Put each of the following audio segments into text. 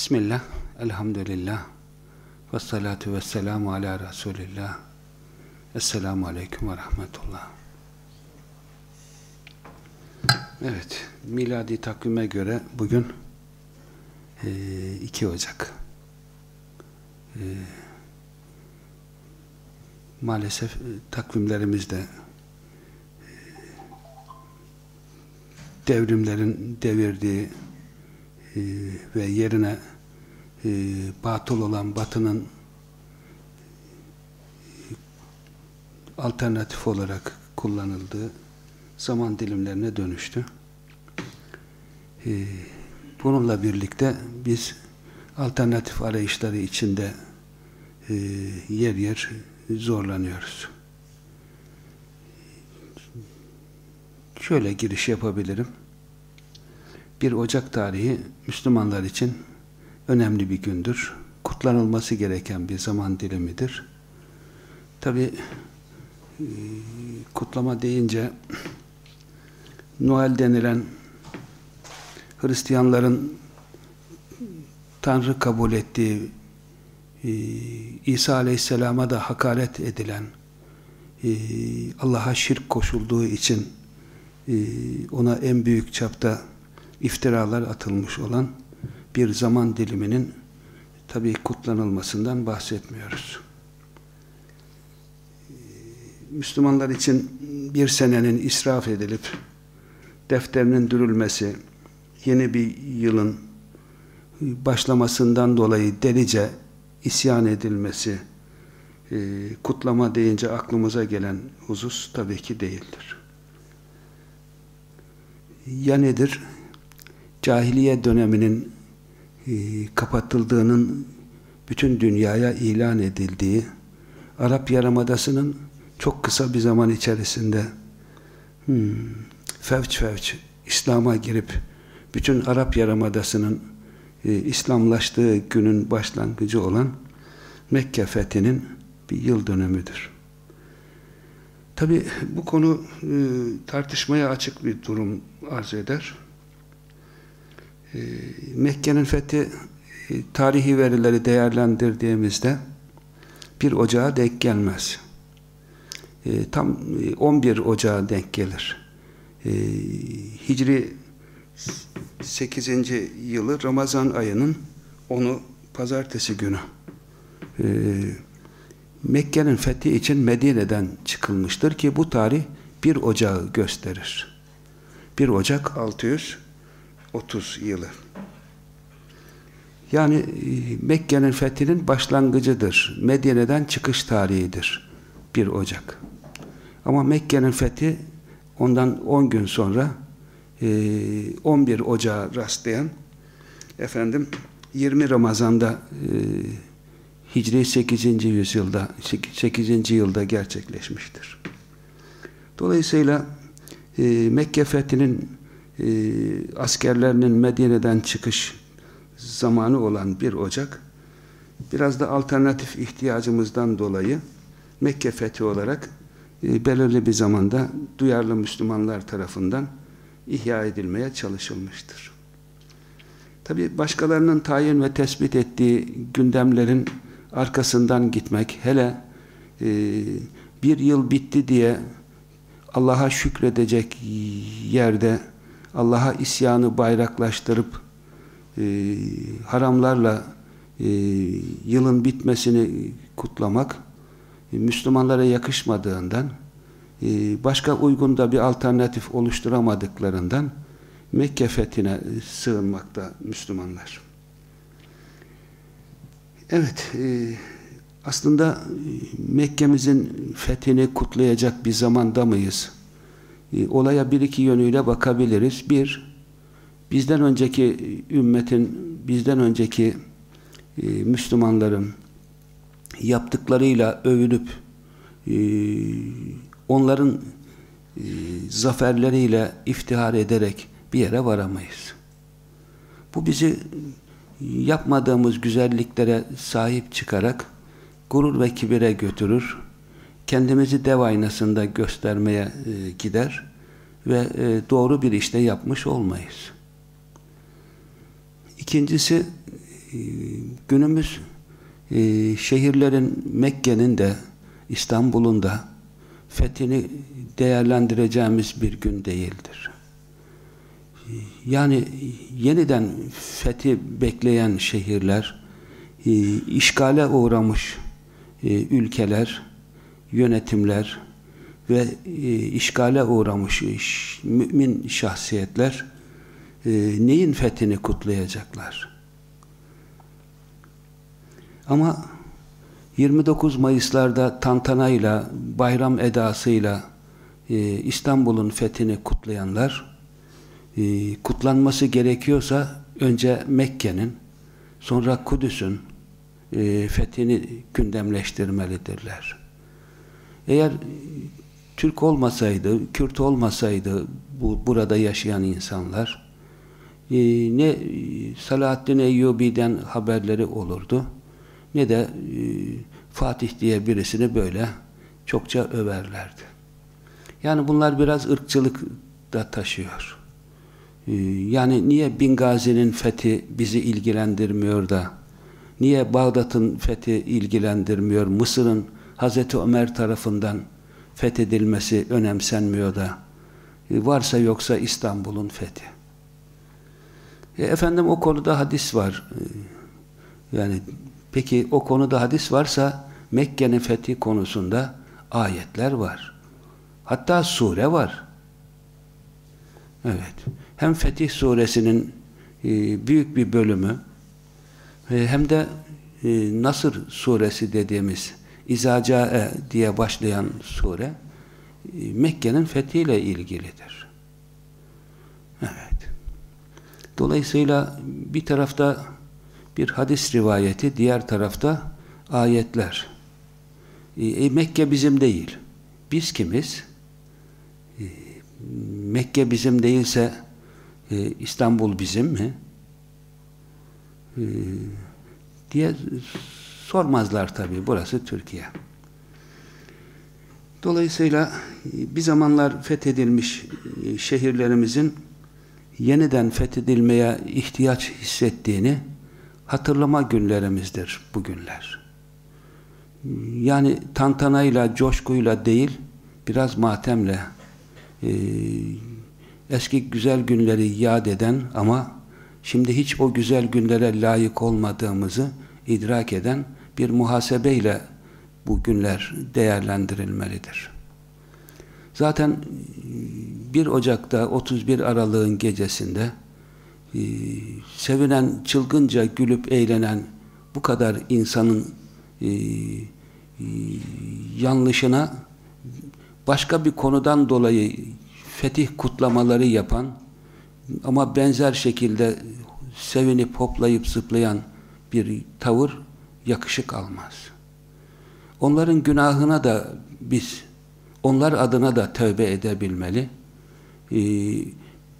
Bismillah, elhamdülillah, ve salatu ve selamu ala Resulillah. Esselamu Aleyküm ve Rahmetullah. Evet, miladi takvime göre bugün e, 2 Ocak. E, maalesef e, takvimlerimizde e, devrimlerin devirdiği e, ve yerine e, batıl olan batının e, alternatif olarak kullanıldığı zaman dilimlerine dönüştü. E, bununla birlikte biz alternatif arayışları içinde e, yer yer zorlanıyoruz. Şöyle giriş yapabilirim. 1 Ocak tarihi Müslümanlar için önemli bir gündür. Kutlanılması gereken bir zaman dilimidir. Tabi e, kutlama deyince Noel denilen Hristiyanların Tanrı kabul ettiği e, İsa Aleyhisselam'a da hakaret edilen e, Allah'a şirk koşulduğu için ona en büyük çapta iftiralar atılmış olan bir zaman diliminin tabii kutlanılmasından bahsetmiyoruz. Müslümanlar için bir senenin israf edilip defterinin dürülmesi, yeni bir yılın başlamasından dolayı delice isyan edilmesi, kutlama deyince aklımıza gelen husus tabii ki değildir. Ya nedir? cahiliye döneminin e, kapatıldığının bütün dünyaya ilan edildiği, Arap Yarımadası'nın çok kısa bir zaman içerisinde hmm, fevç fevç İslam'a girip bütün Arap Yarımadası'nın e, İslamlaştığı günün başlangıcı olan Mekke fethinin bir yıl dönümüdür. Tabi bu konu e, tartışmaya açık bir durum arz eder. Ee, Mekke'nin fethi e, tarihi verileri değerlendirdiğimizde bir ocağa denk gelmez. E, tam 11 e, ocağa denk gelir. Hicri 8. yılı Ramazan ayının onu pazartesi günü Mekke'nin fethi için Medine'den çıkılmıştır ki bu tarih bir ocağı gösterir. 1 Ocak 600 30 yılı. Yani e, Mekke'nin fethinin başlangıcıdır. Medine'den çıkış tarihidir. 1 Ocak. Ama Mekke'nin fethi ondan 10 gün sonra 11 e, Ocağı rastlayan efendim 20 Ramazan'da e, Hicri 8. yüzyılda 8. yılda gerçekleşmiştir. Dolayısıyla Mekke fethinin e, askerlerinin Medine'den çıkış zamanı olan bir Ocak biraz da alternatif ihtiyacımızdan dolayı Mekke fethi olarak e, belirli bir zamanda duyarlı Müslümanlar tarafından ihya edilmeye çalışılmıştır. Tabi başkalarının tayin ve tespit ettiği gündemlerin arkasından gitmek, hele e, bir yıl bitti diye Allah'a şükredecek yerde Allah'a isyanı bayraklaştırıp e, haramlarla e, yılın bitmesini kutlamak e, Müslümanlara yakışmadığından e, başka uygun da bir alternatif oluşturamadıklarından Mekke fethine sığınmakta Müslümanlar. Evet, e, aslında Mekke'mizin fethini kutlayacak bir zamanda mıyız? E, olaya bir iki yönüyle bakabiliriz. Bir, bizden önceki ümmetin, bizden önceki e, Müslümanların yaptıklarıyla övünüp e, onların e, zaferleriyle iftihar ederek bir yere varamayız. Bu bizi yapmadığımız güzelliklere sahip çıkarak gurur ve kibire götürür kendimizi dev aynasında göstermeye e, gider ve e, doğru bir işte yapmış olmayız. İkincisi günümüz e, şehirlerin Mekke'nin de İstanbul'un da fethini değerlendireceğimiz bir gün değildir. Yani yeniden fethi bekleyen şehirler, işgale uğramış ülkeler, yönetimler ve e, işgale uğramış mümin şahsiyetler neyin fethini kutlayacaklar? Ama 29 Mayıs'larda tantanayla, bayram edasıyla İstanbul'un fethini kutlayanlar e, kutlanması gerekiyorsa önce Mekke'nin sonra Kudüs'ün e, fethini gündemleştirmelidirler. Eğer Türk olmasaydı, Kürt olmasaydı bu, burada yaşayan insanlar e, ne Salahaddin Eyyubi'den haberleri olurdu ne de e, Fatih diye birisini böyle çokça överlerdi. Yani bunlar biraz ırkçılık da taşıyor. Ee, yani niye Bingazi'nin fethi bizi ilgilendirmiyor da niye Bağdat'ın fethi ilgilendirmiyor Mısır'ın Hazreti Ömer tarafından fethedilmesi önemsenmiyor da. E, varsa yoksa İstanbul'un fethi. E, efendim o konuda hadis var. E, yani peki o konuda hadis varsa Mekke'nin fethi konusunda ayetler var. Hatta sure var. Evet. Hem Fetih suresinin e, büyük bir bölümü hem de Nasır suresi dediğimiz İzacae diye başlayan sure Mekke'nin fethiyle ilgilidir. Evet. Dolayısıyla bir tarafta bir hadis rivayeti, diğer tarafta ayetler. E, Mekke bizim değil. Biz kimiz? E, Mekke bizim değilse e, İstanbul bizim mi? E, diye sormazlar tabi. Burası Türkiye. Dolayısıyla e, bir zamanlar fethedilmiş e, şehirlerimizin yeniden fethedilmeye ihtiyaç hissettiğini hatırlama günlerimizdir bugünler. Yani tantanayla, coşkuyla değil, biraz matemle, e, eski güzel günleri yad eden ama şimdi hiç o güzel günlere layık olmadığımızı idrak eden bir muhasebeyle bu günler değerlendirilmelidir. Zaten 1 Ocak'ta 31 Aralık'ın gecesinde e, sevinen, çılgınca gülüp eğlenen bu kadar insanın e, e, yanlışına başka bir konudan dolayı fetih kutlamaları yapan ama benzer şekilde sevinip hoplayıp zıplayan bir tavır yakışık almaz. Onların günahına da biz onlar adına da tövbe edebilmeli. Ee,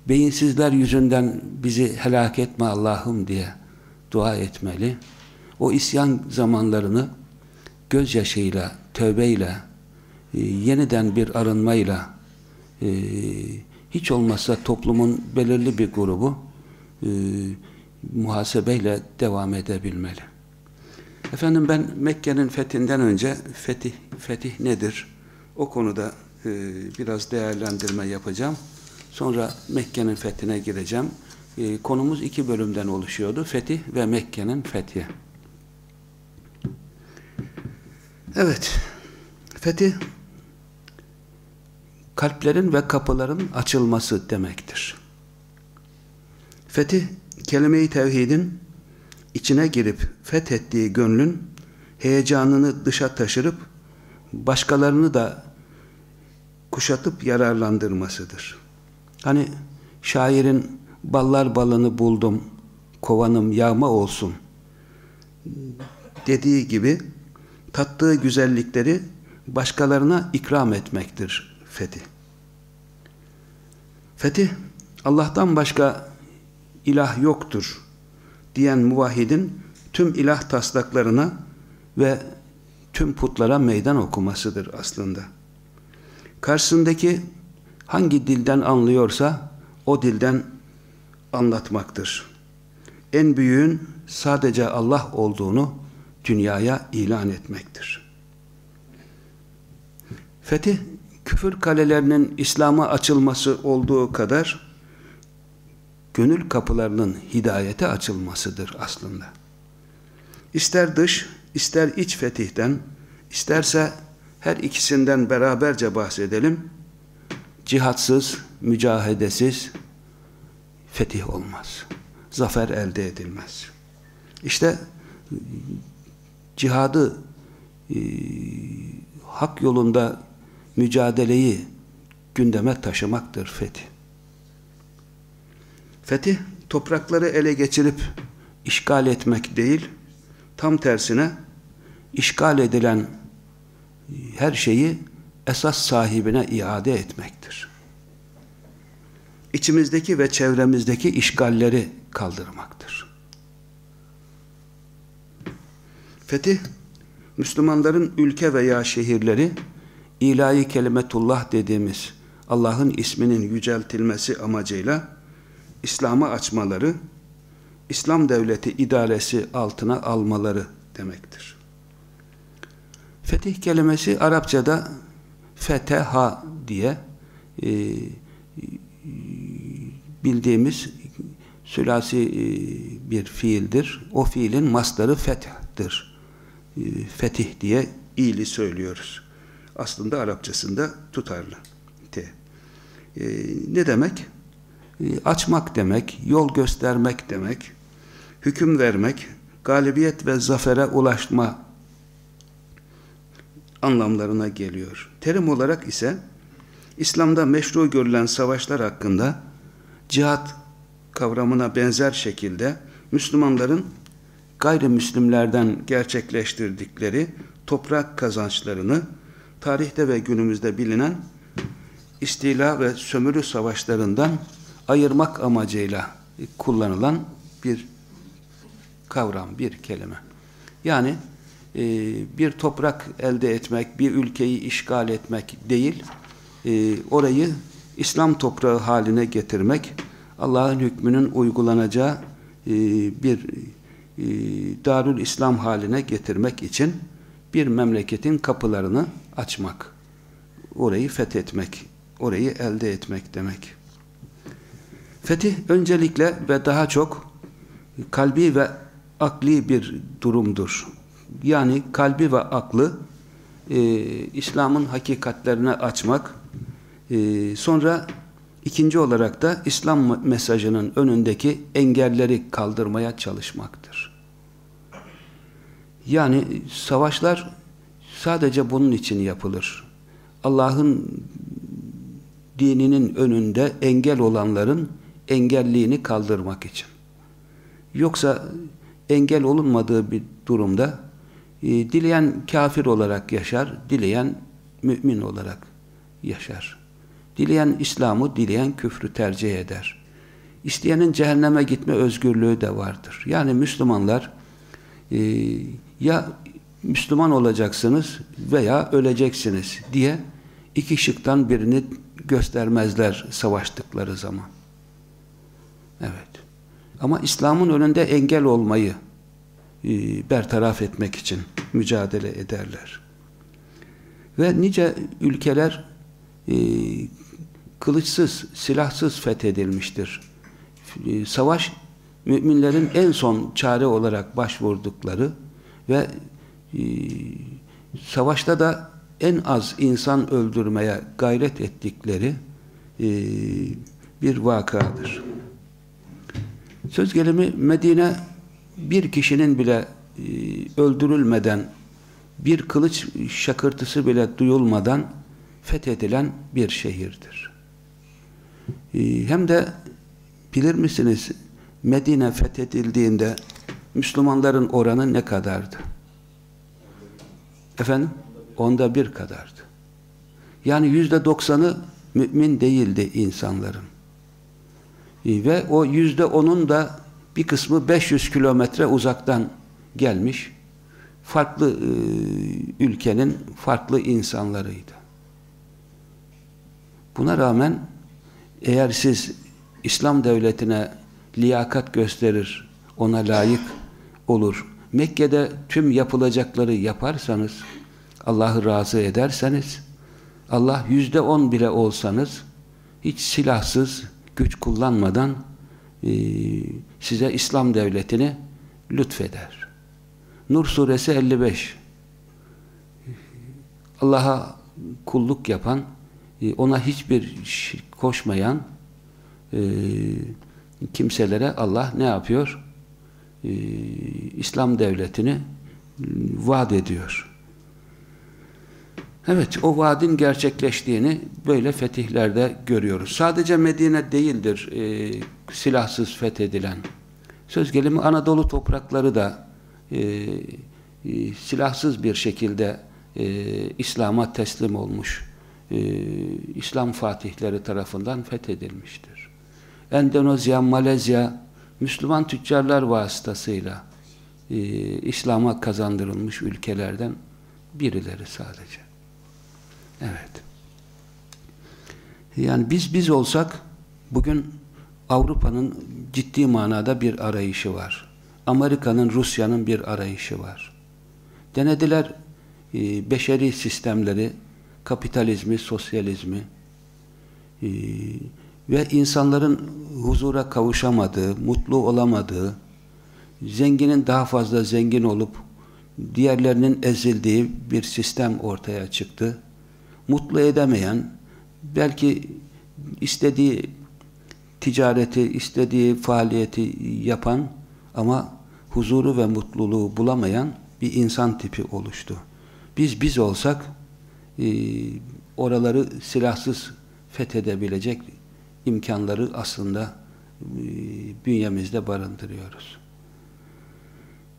beyinsizler yüzünden bizi helak etme Allah'ım diye dua etmeli. O isyan zamanlarını gözyaşıyla, tövbeyle, e, yeniden bir arınmayla e, hiç olmazsa toplumun belirli bir grubu e, muhasebeyle devam edebilmeli. Efendim ben Mekke'nin fethinden önce fetih, fetih nedir? O konuda e, biraz değerlendirme yapacağım. Sonra Mekke'nin fethine gireceğim. E, konumuz iki bölümden oluşuyordu. Fetih ve Mekke'nin fethi. Evet. Fetih kalplerin ve kapıların açılması demektir. Fetih, kelime-i tevhidin içine girip fethettiği gönlün heyecanını dışa taşırıp başkalarını da kuşatıp yararlandırmasıdır. Hani şairin ballar balını buldum, kovanım yağma olsun dediği gibi tattığı güzellikleri başkalarına ikram etmektir fetih. Fetih, Allah'tan başka ilah yoktur diyen muvahhidin tüm ilah taslaklarına ve tüm putlara meydan okumasıdır aslında. Karşısındaki hangi dilden anlıyorsa o dilden anlatmaktır. en büyüğün sadece Allah olduğunu dünyaya ilan etmektir. Fetih, küfür kalelerinin İslam'a açılması olduğu kadar gönül kapılarının hidayete açılmasıdır aslında. İster dış, ister iç fetihten, isterse her ikisinden beraberce bahsedelim. Cihatsız, mücahedesiz fetih olmaz. Zafer elde edilmez. İşte cihadı e, hak yolunda mücadeleyi gündeme taşımaktır fetih. Fetih toprakları ele geçirip işgal etmek değil, tam tersine işgal edilen her şeyi esas sahibine iade etmektir. İçimizdeki ve çevremizdeki işgalleri kaldırmaktır. Fetih, Müslümanların ülke veya şehirleri ilahi kelimetullah dediğimiz Allah'ın isminin yüceltilmesi amacıyla İslam'a açmaları, İslam devleti idaresi altına almaları demektir. Fetih kelimesi Arapçada feteha diye e, bildiğimiz sülasi e, bir fiildir. O fiilin mastarı fethtir. E, fetih diye iyili söylüyoruz. Aslında Arapçasında tutarlı. Te. E, ne demek? E, açmak demek, yol göstermek demek, hüküm vermek, galibiyet ve zafere ulaşma anlamlarına geliyor. Terim olarak ise İslam'da meşru görülen savaşlar hakkında cihat kavramına benzer şekilde Müslümanların gayrimüslimlerden gerçekleştirdikleri toprak kazançlarını tarihte ve günümüzde bilinen istila ve sömürü savaşlarından ayırmak amacıyla kullanılan bir kavram, bir kelime. Yani e, bir toprak elde etmek, bir ülkeyi işgal etmek değil, e, orayı İslam toprağı haline getirmek, Allah'ın hükmünün uygulanacağı e, bir e, Darül İslam haline getirmek için bir memleketin kapılarını açmak, orayı fethetmek, orayı elde etmek demek. Fetih öncelikle ve daha çok kalbi ve akli bir durumdur. Yani kalbi ve aklı e, İslam'ın hakikatlerine açmak, e, sonra ikinci olarak da İslam mesajının önündeki engelleri kaldırmaya çalışmaktır. Yani savaşlar sadece bunun için yapılır. Allah'ın dininin önünde engel olanların engelliğini kaldırmak için. Yoksa engel olunmadığı bir durumda e, dileyen kafir olarak yaşar, dileyen mümin olarak yaşar. Dileyen İslam'ı, dileyen küfrü tercih eder. İsteyenin cehenneme gitme özgürlüğü de vardır. Yani Müslümanlar e, ya Müslüman olacaksınız veya öleceksiniz diye iki şıktan birini göstermezler savaştıkları zaman. Evet. Ama İslam'ın önünde engel olmayı e, bertaraf etmek için mücadele ederler. Ve nice ülkeler e, kılıçsız, silahsız fethedilmiştir. E, savaş, müminlerin en son çare olarak başvurdukları ve e, savaşta da en az insan öldürmeye gayret ettikleri bir vakadır. Söz gelimi Medine bir kişinin bile e, öldürülmeden bir kılıç şakırtısı bile duyulmadan fethedilen bir şehirdir. E, hem de bilir misiniz Medine fethedildiğinde Müslümanların oranı ne kadardı? Efendim? Onda bir kadardı. Yani yüzde doksanı mümin değildi insanların. Ve o yüzde onun da bir kısmı 500 kilometre uzaktan gelmiş farklı e, ülkenin farklı insanlarıydı. Buna rağmen eğer siz İslam devletine liyakat gösterir, ona layık olur. Mekke'de tüm yapılacakları yaparsanız, Allah'ı razı ederseniz, Allah yüzde on bile olsanız, hiç silahsız, güç kullanmadan e, size İslam devletini lütfeder. Nur suresi 55 Allah'a kulluk yapan, e, ona hiçbir koşmayan e, kimselere Allah ne yapıyor? E, İslam devletini vaat ediyor. Evet, o vaadin gerçekleştiğini böyle fetihlerde görüyoruz. Sadece Medine değildir e, silahsız fethedilen. Söz gelimi Anadolu toprakları da e, e, silahsız bir şekilde e, İslam'a teslim olmuş e, İslam fatihleri tarafından fethedilmiştir. Endonezya, Malezya Müslüman tüccarlar vasıtasıyla e, İslam'a kazandırılmış ülkelerden birileri sadece. Evet. Yani biz biz olsak bugün Avrupa'nın ciddi manada bir arayışı var. Amerika'nın, Rusya'nın bir arayışı var. Denediler e, beşeri sistemleri, kapitalizmi, sosyalizmi e, ve insanların huzura kavuşamadığı, mutlu olamadığı, zenginin daha fazla zengin olup diğerlerinin ezildiği bir sistem ortaya çıktı. Mutlu edemeyen, belki istediği ticareti, istediği faaliyeti yapan ama huzuru ve mutluluğu bulamayan bir insan tipi oluştu. Biz biz olsak e, oraları silahsız fethedebilecek imkanları aslında e, bünyemizde barındırıyoruz.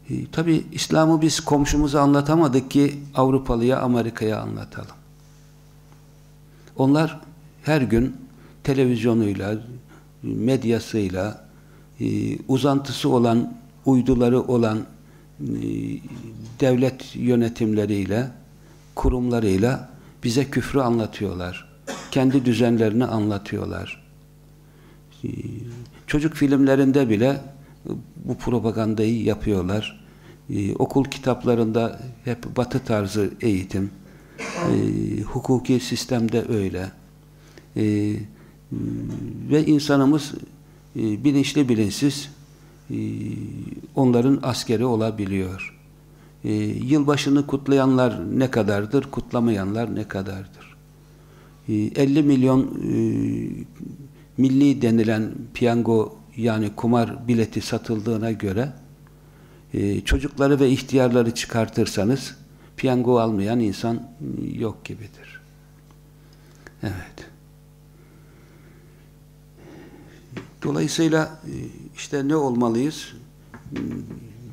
E, Tabi İslam'ı biz komşumuza anlatamadık ki Avrupalıya, Amerika'ya anlatalım. Onlar her gün televizyonuyla, medyasıyla, e, uzantısı olan, uyduları olan e, devlet yönetimleriyle, kurumlarıyla bize küfrü anlatıyorlar. Kendi düzenlerini anlatıyorlar. E, çocuk filmlerinde bile bu propagandayı yapıyorlar. Okul kitaplarında hep batı tarzı eğitim. E, hukuki sistemde öyle. E, ve insanımız e, bilinçli bilinçsiz e, onların askeri olabiliyor. E, yılbaşını kutlayanlar ne kadardır, kutlamayanlar ne kadardır? E, 50 milyon e, milli denilen piyango yani kumar bileti satıldığına göre e, çocukları ve ihtiyarları çıkartırsanız piyango almayan insan yok gibidir. Evet. Dolayısıyla e, işte ne olmalıyız?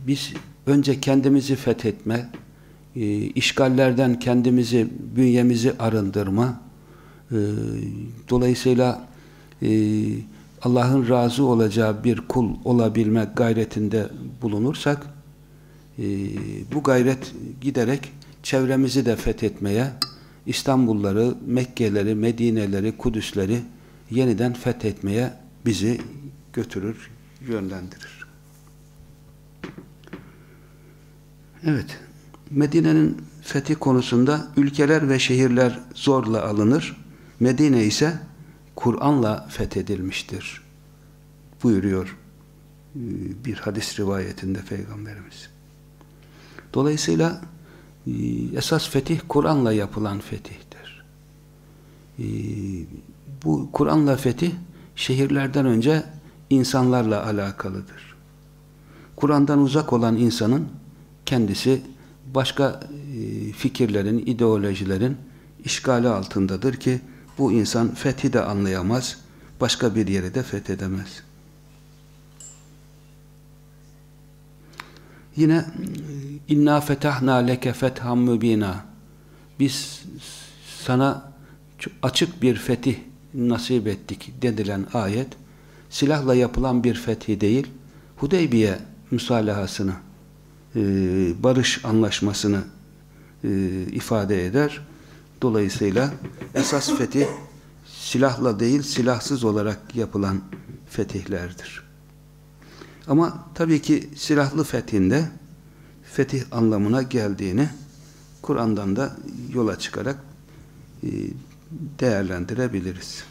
Biz önce kendimizi fethetme, e, işgallerden kendimizi, bünyemizi arındırma, dolayısıyla Allah'ın razı olacağı bir kul olabilme gayretinde bulunursak, bu gayret giderek çevremizi de fethetmeye, İstanbulları, Mekke'leri, Medine'leri, Kudüs'leri yeniden fethetmeye bizi götürür, yönlendirir. Evet, Medine'nin fethi konusunda ülkeler ve şehirler zorla alınır. Medine ise Kur'an'la fethedilmiştir. Buyuruyor e, bir hadis rivayetinde Peygamberimiz. Dolayısıyla esas fetih Kur'an'la yapılan fetihtir. E, bu Kur'an'la fetih şehirlerden önce insanlarla alakalıdır. Kur'an'dan uzak olan insanın kendisi başka e, fikirlerin, ideolojilerin işgali altındadır ki bu insan fethi de anlayamaz, başka bir yeri de fethedemez. Yine inna fetahna leke fetham mübina biz sana açık bir fetih nasip ettik denilen ayet silahla yapılan bir fethi değil Hudeybiye müsalahasını e, barış anlaşmasını e, ifade eder. Dolayısıyla esas fetih silahla değil silahsız olarak yapılan fetihlerdir. Ama tabii ki silahlı fethinde fetih anlamına geldiğini Kur'an'dan da yola çıkarak e, değerlendirebiliriz.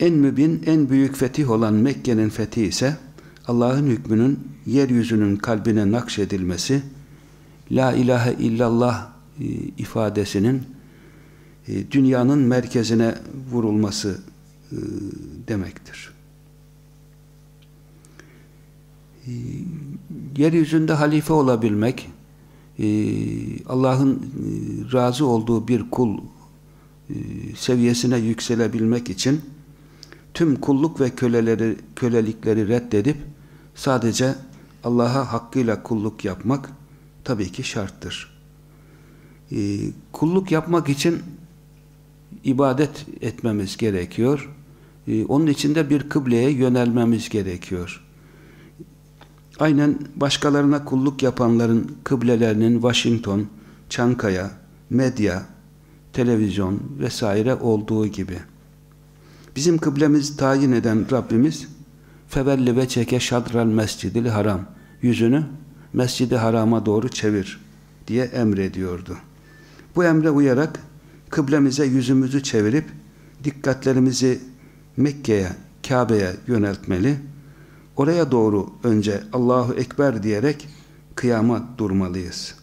En mübin, en büyük fetih olan Mekke'nin fethi ise Allah'ın hükmünün yeryüzünün kalbine nakşedilmesi, La ilahe illallah e, ifadesinin e, dünyanın merkezine vurulması demektir. E, yeryüzünde halife olabilmek, e, Allah'ın e, razı olduğu bir kul e, seviyesine yükselebilmek için tüm kulluk ve köleleri, kölelikleri reddedip sadece Allah'a hakkıyla kulluk yapmak tabii ki şarttır. E, kulluk yapmak için ibadet etmemiz gerekiyor. E, onun için de bir kıbleye yönelmemiz gerekiyor. Aynen başkalarına kulluk yapanların kıblelerinin Washington, Çankaya, medya, televizyon vesaire olduğu gibi. Bizim kıblemiz tayin eden Rabbimiz fevelli ve çeke şadral mescidil haram yüzünü mescidi harama doğru çevir diye emrediyordu. Bu emre uyarak kıblemize yüzümüzü çevirip dikkatlerimizi Mekke'ye, Kabe'ye yöneltmeli. Oraya doğru önce Allahu Ekber diyerek kıyama durmalıyız.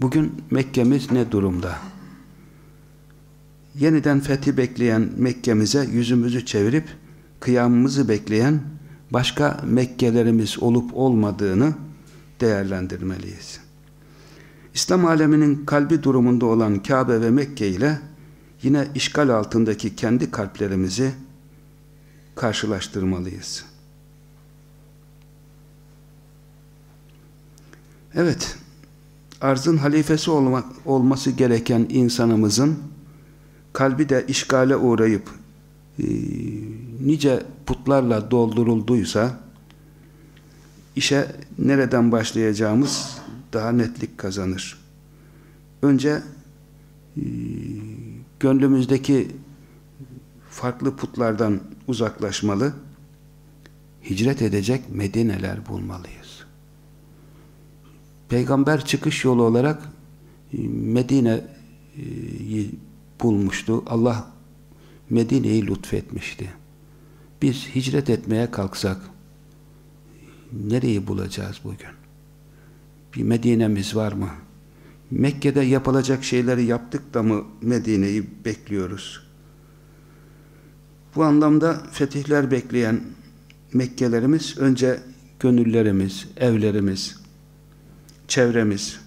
Bugün Mekke'miz ne durumda? Yeniden fethi bekleyen Mekke'mize yüzümüzü çevirip kıyamımızı bekleyen başka Mekke'lerimiz olup olmadığını değerlendirmeliyiz. İslam aleminin kalbi durumunda olan Kabe ve Mekke ile yine işgal altındaki kendi kalplerimizi karşılaştırmalıyız. Evet, arzın halifesi olmak, olması gereken insanımızın kalbi de işgale uğrayıp e, nice putlarla doldurulduysa işe nereden başlayacağımız daha netlik kazanır. Önce e, gönlümüzdeki farklı putlardan uzaklaşmalı, hicret edecek Medine'ler bulmalıyız. Peygamber çıkış yolu olarak e, Medine'yi bulmuştu. Allah Medine'yi lütfetmişti. Biz hicret etmeye kalksak nereyi bulacağız bugün? Bir Medine'miz var mı? Mekke'de yapılacak şeyleri yaptık da mı Medine'yi bekliyoruz? Bu anlamda fetihler bekleyen Mekkelerimiz önce gönüllerimiz, evlerimiz, çevremiz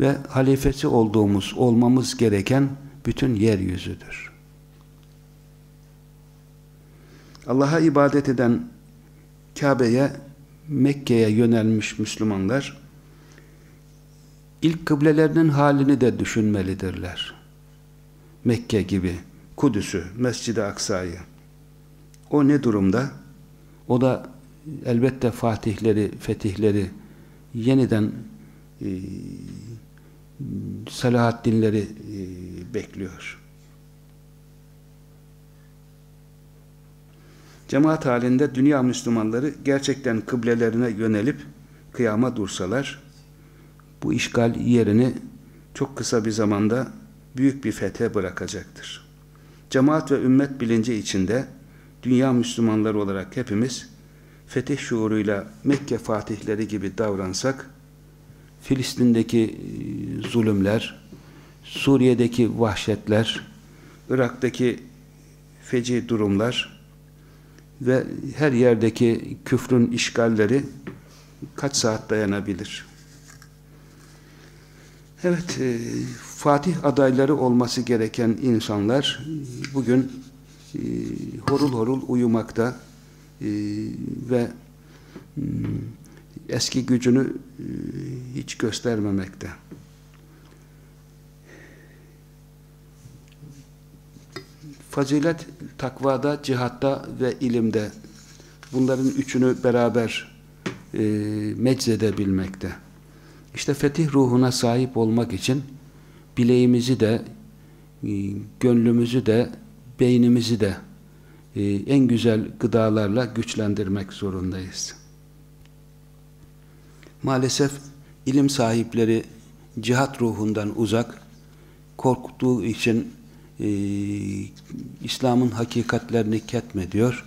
ve halifesi olduğumuz, olmamız gereken bütün yeryüzüdür. Allah'a ibadet eden Kabe'ye, Mekke'ye yönelmiş Müslümanlar ilk kıblelerinin halini de düşünmelidirler. Mekke gibi, Kudüs'ü, Mescid-i Aksa'yı. O ne durumda? O da elbette fatihleri, fetihleri yeniden e, Selahaddinleri e, bekliyor. Cemaat halinde dünya Müslümanları gerçekten kıblelerine yönelip kıyama dursalar, bu işgal yerini çok kısa bir zamanda büyük bir fethe bırakacaktır. Cemaat ve ümmet bilinci içinde dünya Müslümanları olarak hepimiz fetih şuuruyla Mekke fatihleri gibi davransak, Filistin'deki e, zulümler, Suriye'deki vahşetler, Irak'taki feci durumlar ve her yerdeki küfrün işgalleri kaç saat dayanabilir? Evet, e, Fatih adayları olması gereken insanlar bugün e, horul horul uyumakta e, ve hmm, eski gücünü e, hiç göstermemekte. Fazilet takvada, cihatta ve ilimde bunların üçünü beraber e, meczedebilmekte. İşte fetih ruhuna sahip olmak için bileğimizi de e, gönlümüzü de beynimizi de e, en güzel gıdalarla güçlendirmek zorundayız. Maalesef ilim sahipleri cihat ruhundan uzak, korktuğu için e, İslam'ın hakikatlerini ketmediyor.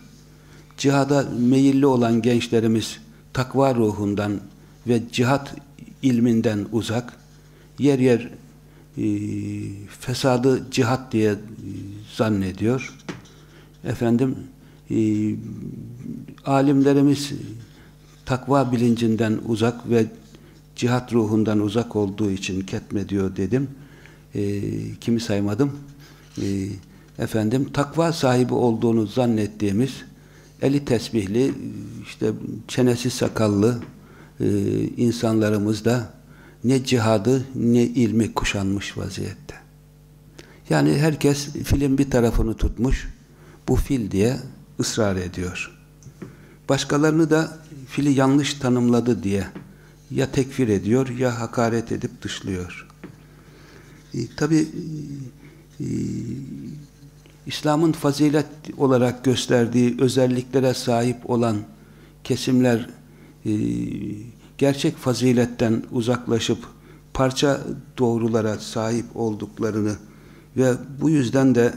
Cihada meyilli olan gençlerimiz takva ruhundan ve cihat ilminden uzak, yer yer e, fesadı cihat diye e, zannediyor. Efendim e, alimlerimiz takva bilincinden uzak ve cihat ruhundan uzak olduğu için ketmediyor dedim. E, kimi saymadım? E, efendim takva sahibi olduğunu zannettiğimiz eli tesbihli, işte çenesi sakallı e, insanlarımız da ne cihadı ne ilmi kuşanmış vaziyette. Yani herkes filin bir tarafını tutmuş, bu fil diye ısrar ediyor. Başkalarını da fili yanlış tanımladı diye ya tekfir ediyor ya hakaret edip dışlıyor. E, Tabi e, İslam'ın fazilet olarak gösterdiği özelliklere sahip olan kesimler e, gerçek faziletten uzaklaşıp parça doğrulara sahip olduklarını ve bu yüzden de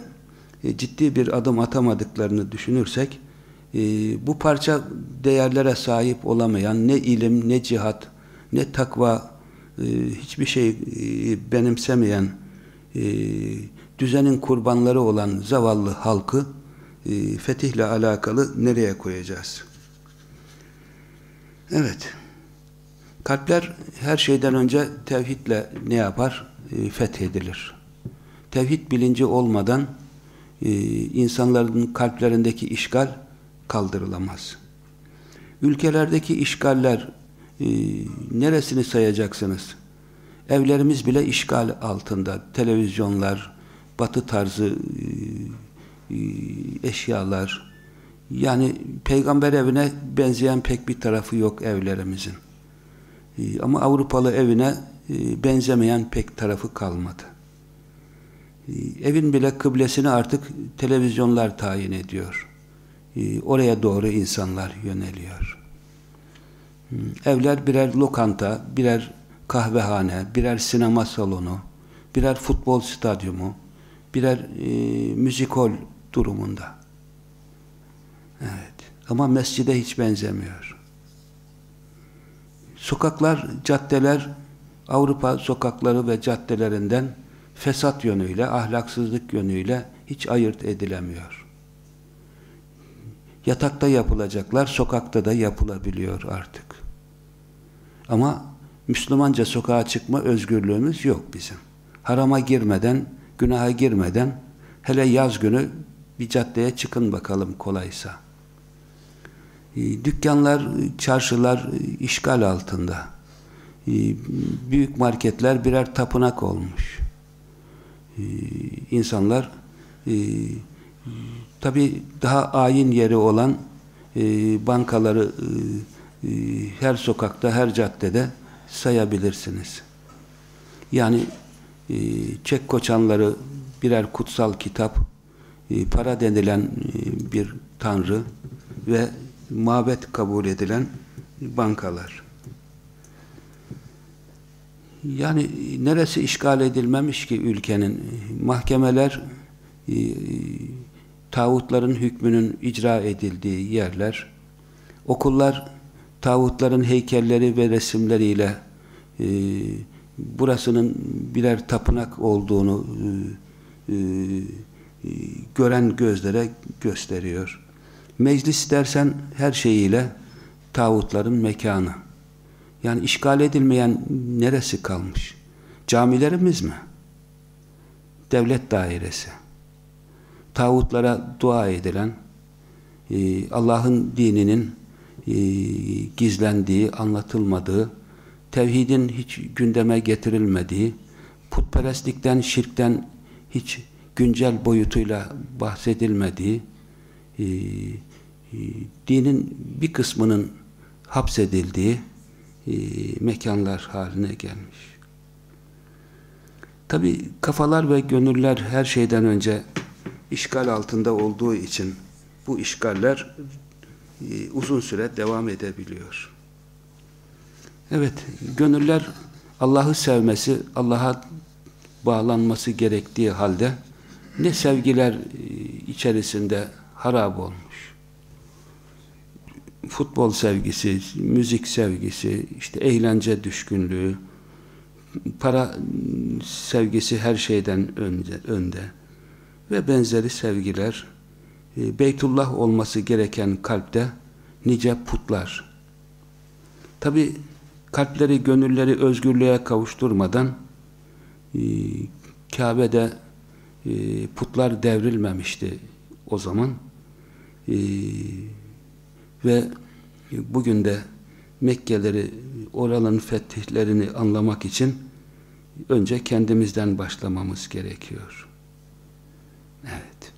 e, ciddi bir adım atamadıklarını düşünürsek e, bu parça değerlere sahip olamayan ne ilim, ne cihat, ne takva e, hiçbir şey benimsemeyen düzenin kurbanları olan zavallı halkı fetihle alakalı nereye koyacağız? Evet. Kalpler her şeyden önce tevhidle ne yapar? E, fethedilir. Tevhid bilinci olmadan e, insanların kalplerindeki işgal kaldırılamaz. Ülkelerdeki işgaller e, neresini sayacaksınız? Evlerimiz bile işgal altında. Televizyonlar, batı tarzı e, e, eşyalar. Yani peygamber evine benzeyen pek bir tarafı yok evlerimizin. E, ama Avrupalı evine e, benzemeyen pek tarafı kalmadı. E, evin bile kıblesini artık televizyonlar tayin ediyor. E, oraya doğru insanlar yöneliyor. Evler birer lokanta, birer kahvehane, birer sinema salonu, birer futbol stadyumu, birer e, müzikol durumunda. Evet. Ama mescide hiç benzemiyor. Sokaklar, caddeler, Avrupa sokakları ve caddelerinden fesat yönüyle, ahlaksızlık yönüyle hiç ayırt edilemiyor. Yatakta yapılacaklar, sokakta da yapılabiliyor artık. Ama Müslümanca sokağa çıkma özgürlüğümüz yok bizim. Harama girmeden, günaha girmeden hele yaz günü bir caddeye çıkın bakalım kolaysa. Ee, dükkanlar, çarşılar işgal altında. Ee, büyük marketler birer tapınak olmuş. Ee, insanlar e, tabi daha ayin yeri olan e, bankaları e, her sokakta, her caddede sayabilirsiniz. Yani e, çek koçanları birer kutsal kitap, e, para denilen e, bir tanrı ve mabet kabul edilen bankalar. Yani neresi işgal edilmemiş ki ülkenin? Mahkemeler e, tağutların hükmünün icra edildiği yerler, okullar tağutların heykelleri ve resimleriyle e, burasının birer tapınak olduğunu e, e, gören gözlere gösteriyor. Meclis dersen her şeyiyle tağutların mekanı. Yani işgal edilmeyen neresi kalmış? Camilerimiz mi? Devlet dairesi. Tağutlara dua edilen, e, Allah'ın dininin e, gizlendiği, anlatılmadığı, tevhidin hiç gündeme getirilmediği, putperestlikten, şirkten hiç güncel boyutuyla bahsedilmediği, e, dinin bir kısmının hapsedildiği e, mekanlar haline gelmiş. Tabi kafalar ve gönüller her şeyden önce işgal altında olduğu için bu işgaller e, uzun süre devam edebiliyor. Evet, gönüller Allah'ı sevmesi, Allah'a bağlanması gerektiği halde ne sevgiler içerisinde harap olmuş. Futbol sevgisi, müzik sevgisi, işte eğlence düşkünlüğü, para sevgisi her şeyden önce, önde ve benzeri sevgiler e, Beytullah olması gereken kalpte nice putlar. Tabi kalpleri, gönülleri özgürlüğe kavuşturmadan e, Kabe'de e, putlar devrilmemişti o zaman. Ve bugün de Mekkeleri, oranın fetihlerini anlamak için önce kendimizden başlamamız gerekiyor. Evet.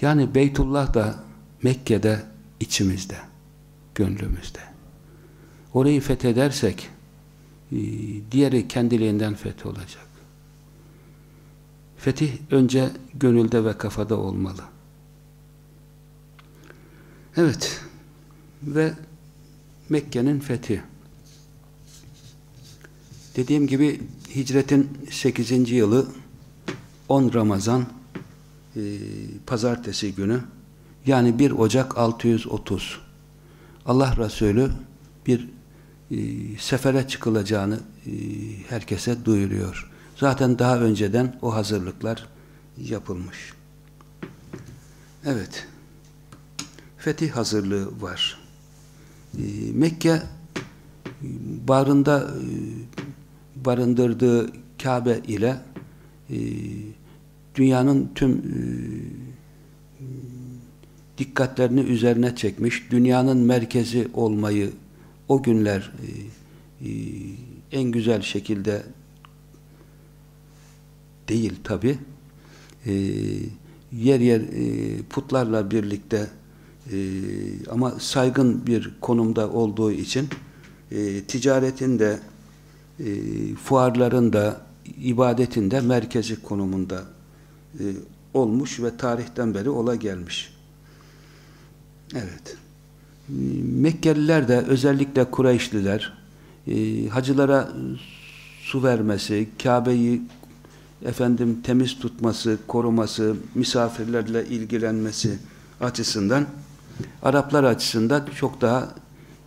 Yani Beytullah da Mekke'de içimizde, gönlümüzde. Orayı fethedersek e, diğeri kendiliğinden fethi olacak. Fetih önce gönülde ve kafada olmalı. Evet. Ve Mekke'nin fethi. Dediğim gibi hicretin 8. yılı 10 Ramazan e, pazartesi günü yani 1 Ocak 630 Allah Resulü bir e, sefere çıkılacağını e, herkese duyuruyor. Zaten daha önceden o hazırlıklar yapılmış. Evet. Fetih hazırlığı var. E, Mekke barında e, barındırdığı Kabe ile e, dünyanın tüm e, dikkatlerini üzerine çekmiş, dünyanın merkezi olmayı o günler en güzel şekilde değil tabi. Yer yer e, putlarla birlikte e, ama saygın bir konumda olduğu için e, ticaretin de e, fuarların da ibadetin de merkezi konumunda e, olmuş ve tarihten beri ola gelmiş. Evet. Mekkeliler de özellikle Kureyşliler e, hacılara su vermesi, Kabe'yi efendim temiz tutması, koruması, misafirlerle ilgilenmesi açısından Araplar açısından çok daha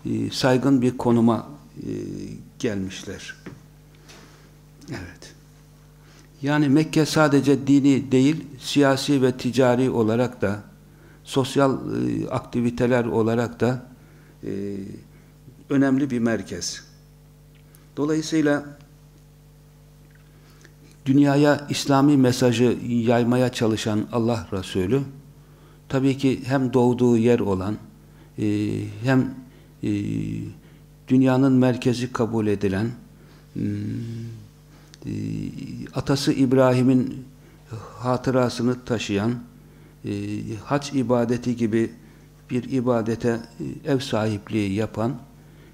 e, saygın bir konuma e, gelmişler. Evet. Yani Mekke sadece dini değil, siyasi ve ticari olarak da, sosyal e, aktiviteler olarak da önemli bir merkez. Dolayısıyla dünyaya İslami mesajı yaymaya çalışan Allah Resulü tabii ki hem doğduğu yer olan e, hem e, dünyanın merkezi kabul edilen hmm, e, atası İbrahim'in hatırasını taşıyan e, hac ibadeti gibi bir ibadete e, ev sahipliği yapan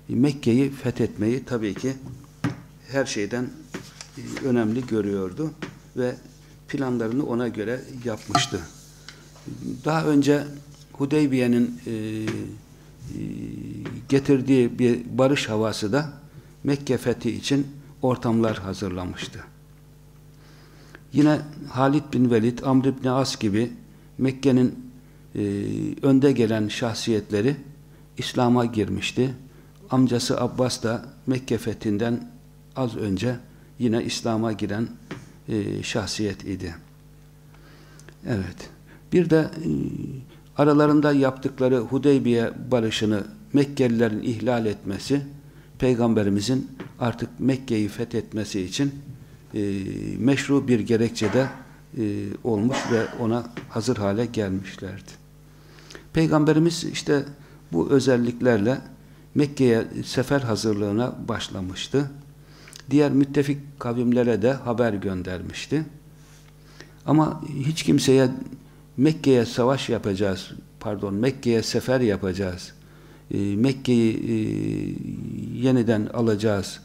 e, Mekke'yi fethetmeyi tabii ki her şeyden e, önemli görüyordu ve planlarını ona göre yapmıştı. Daha önce Hudeybiye'nin e, e, getirdiği bir barış havası da Mekke fethi için ortamlar hazırlamıştı. Yine Halid bin Velid, Amr bin As gibi Mekke'nin e, önde gelen şahsiyetleri İslam'a girmişti. Amcası Abbas da Mekke fethinden az önce yine İslam'a giren e, şahsiyet idi. Evet. Bir de e, aralarında yaptıkları Hudeybiye barışını Mekkelilerin ihlal etmesi Peygamberimizin artık Mekke'yi fethetmesi için e, meşru bir gerekçede e, olmuş ve ona hazır hale gelmişlerdi. Peygamberimiz işte bu özelliklerle Mekke'ye sefer hazırlığına başlamıştı. Diğer müttefik kavimlere de haber göndermişti. Ama hiç kimseye Mekke'ye savaş yapacağız, pardon Mekke'ye sefer yapacağız, e, Mekke'yi e, yeniden alacağız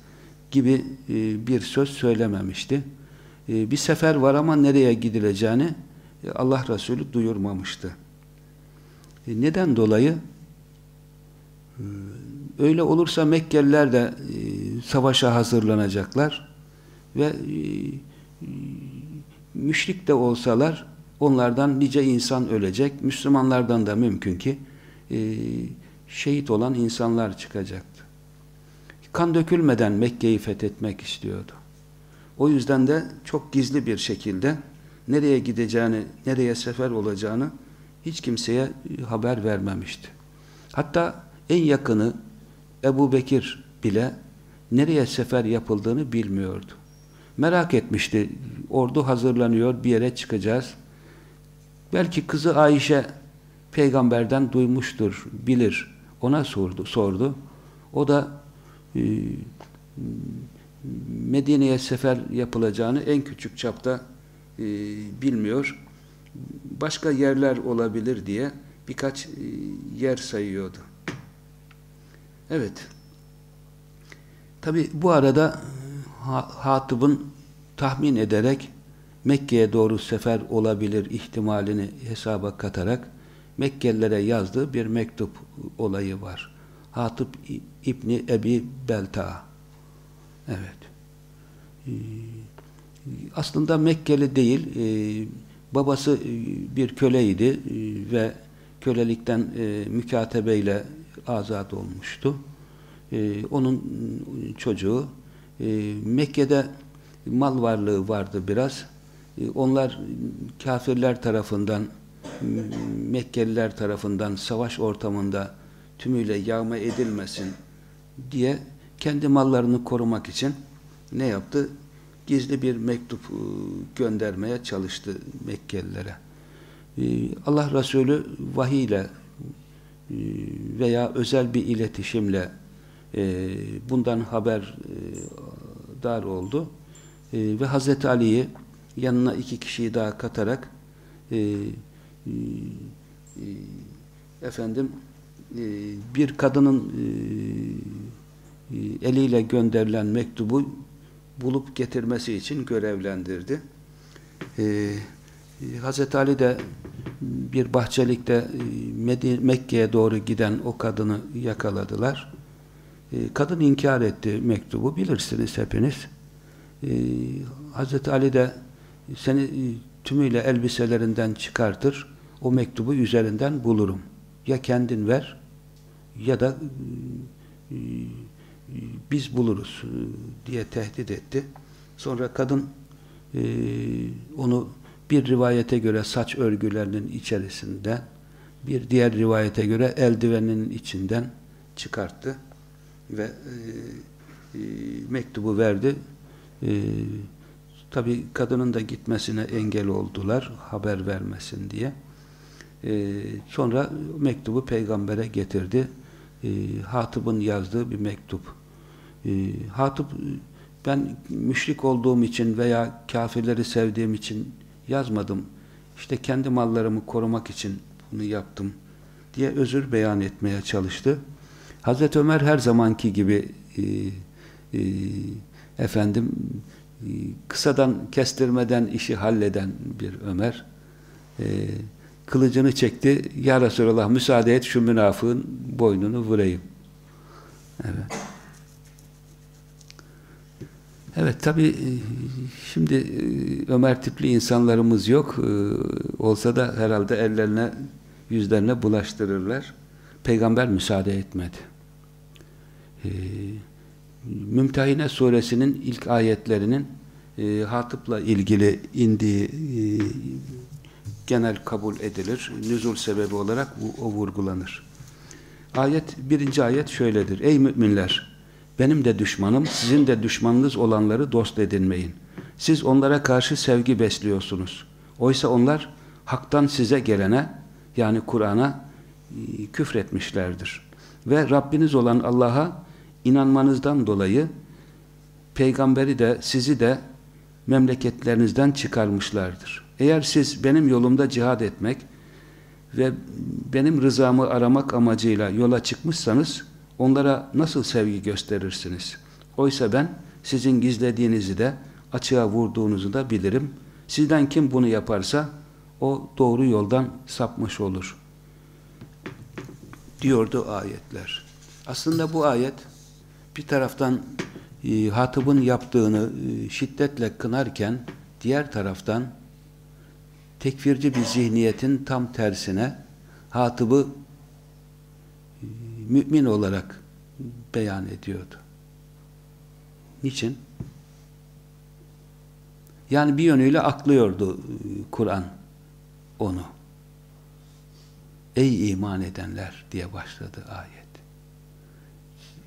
gibi e, bir söz söylememişti. Bir sefer var ama nereye gidileceğini Allah Resulü duyurmamıştı. Neden dolayı? Öyle olursa Mekkeliler de savaşa hazırlanacaklar ve müşrik de olsalar onlardan nice insan ölecek. Müslümanlardan da mümkün ki şehit olan insanlar çıkacaktı. Kan dökülmeden Mekke'yi fethetmek istiyordu. O yüzden de çok gizli bir şekilde nereye gideceğini, nereye sefer olacağını hiç kimseye haber vermemişti. Hatta en yakını Ebu Bekir bile nereye sefer yapıldığını bilmiyordu. Merak etmişti. Ordu hazırlanıyor, bir yere çıkacağız. Belki kızı Ayşe peygamberden duymuştur, bilir. Ona sordu. sordu. O da e, Medine'ye sefer yapılacağını en küçük çapta e, bilmiyor. Başka yerler olabilir diye birkaç e, yer sayıyordu. Evet. Tabi bu arada ha Hatıb'ın tahmin ederek Mekke'ye doğru sefer olabilir ihtimalini hesaba katarak Mekkelilere yazdığı bir mektup olayı var. Hatip İbni Ebi Belta. Evet. Ee, aslında Mekkeli değil, e, babası e, bir köleydi ve kölelikten mükatebeyle azat olmuştu. Onun çocuğu Mekke'de mal varlığı vardı biraz. Onlar kafirler tarafından Mekkeliler tarafından savaş ortamında tümüyle yağma edilmesin diye kendi mallarını korumak için ne yaptı? Gizli bir mektup e, göndermeye çalıştı Mekkelilere. E, Allah Resulü vahiy ile e, veya özel bir iletişimle bundan haber dar oldu ve Hazreti Ali'yi yanına iki kişiyi daha katarak efendim bir kadının eliyle gönderilen mektubu bulup getirmesi için görevlendirdi. Ee, Hazreti Ali de bir bahçelikte e, Mekke'ye doğru giden o kadını yakaladılar. Kadın inkar etti mektubu. Bilirsiniz hepiniz. Hazreti Ali de seni e, tümüyle elbiselerinden çıkartır. O mektubu üzerinden bulurum. Ya kendin ver ya da e, biz buluruz e, diye tehdit etti. Sonra kadın e, onu bir rivayete göre saç örgülerinin içerisinde bir diğer rivayete göre eldiveninin içinden çıkarttı ve e, e, mektubu verdi. E, Tabi kadının da gitmesine engel oldular haber vermesin diye. E, sonra mektubu peygambere getirdi e, Hatıb'ın yazdığı bir mektup. E, Hatıp ben müşrik olduğum için veya kafirleri sevdiğim için yazmadım. İşte kendi mallarımı korumak için bunu yaptım diye özür beyan etmeye çalıştı. Hazreti Ömer her zamanki gibi e, e, efendim kısadan kestirmeden işi halleden bir Ömer. E, kılıcını çekti. Ya Resulallah müsaade et şu münafığın boynunu vurayım. Evet. Evet tabi e, şimdi e, Ömer tipli insanlarımız yok. E, olsa da herhalde ellerine yüzlerine bulaştırırlar. Peygamber müsaade etmedi. Mümtehine suresinin ilk ayetlerinin Hatıp'la ilgili indiği genel kabul edilir. Nüzul sebebi olarak o vurgulanır. Ayet, birinci ayet şöyledir. Ey müminler! Benim de düşmanım, sizin de düşmanınız olanları dost edinmeyin. Siz onlara karşı sevgi besliyorsunuz. Oysa onlar haktan size gelene, yani Kur'an'a e, küfretmişlerdir. Ve Rabbiniz olan Allah'a inanmanızdan dolayı peygamberi de sizi de memleketlerinizden çıkarmışlardır. Eğer siz benim yolumda cihad etmek ve benim rızamı aramak amacıyla yola çıkmışsanız onlara nasıl sevgi gösterirsiniz? Oysa ben sizin gizlediğinizi de açığa vurduğunuzu da bilirim. Sizden kim bunu yaparsa o doğru yoldan sapmış olur. Diyordu ayetler. Aslında bu ayet bir taraftan e, hatıbın yaptığını e, şiddetle kınarken diğer taraftan tekfirci bir zihniyetin tam tersine hatıbı e, mümin olarak beyan ediyordu. Niçin? Yani bir yönüyle aklıyordu e, Kur'an onu. Ey iman edenler diye başladı ayet.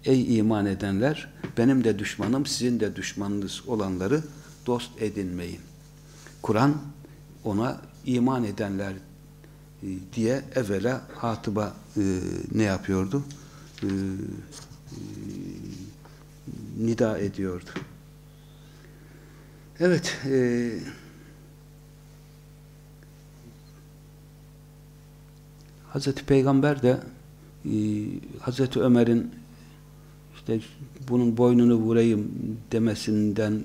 Ey iman edenler benim de düşmanım sizin de düşmanınız olanları dost edinmeyin. Kur'an ona iman edenler e, diye evvela hatıba e, ne yapıyordu? E, e, nida ediyordu. Evet, e, Hazreti Peygamber de e, Hazreti Ömer'in işte bunun boynunu vurayım demesinden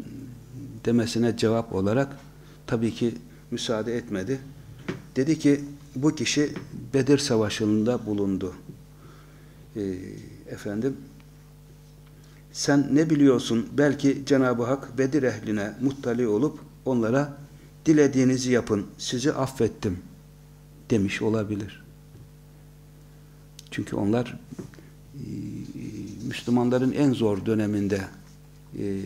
demesine cevap olarak tabii ki müsaade etmedi. Dedi ki bu kişi Bedir Savaşı'nda bulundu. E, efendim sen ne biliyorsun? Belki Cenab-ı Hak Bedir ehline muttali olup onlara dilediğinizi yapın, sizi affettim demiş olabilir. Çünkü onlar Müslümanların en zor döneminde e,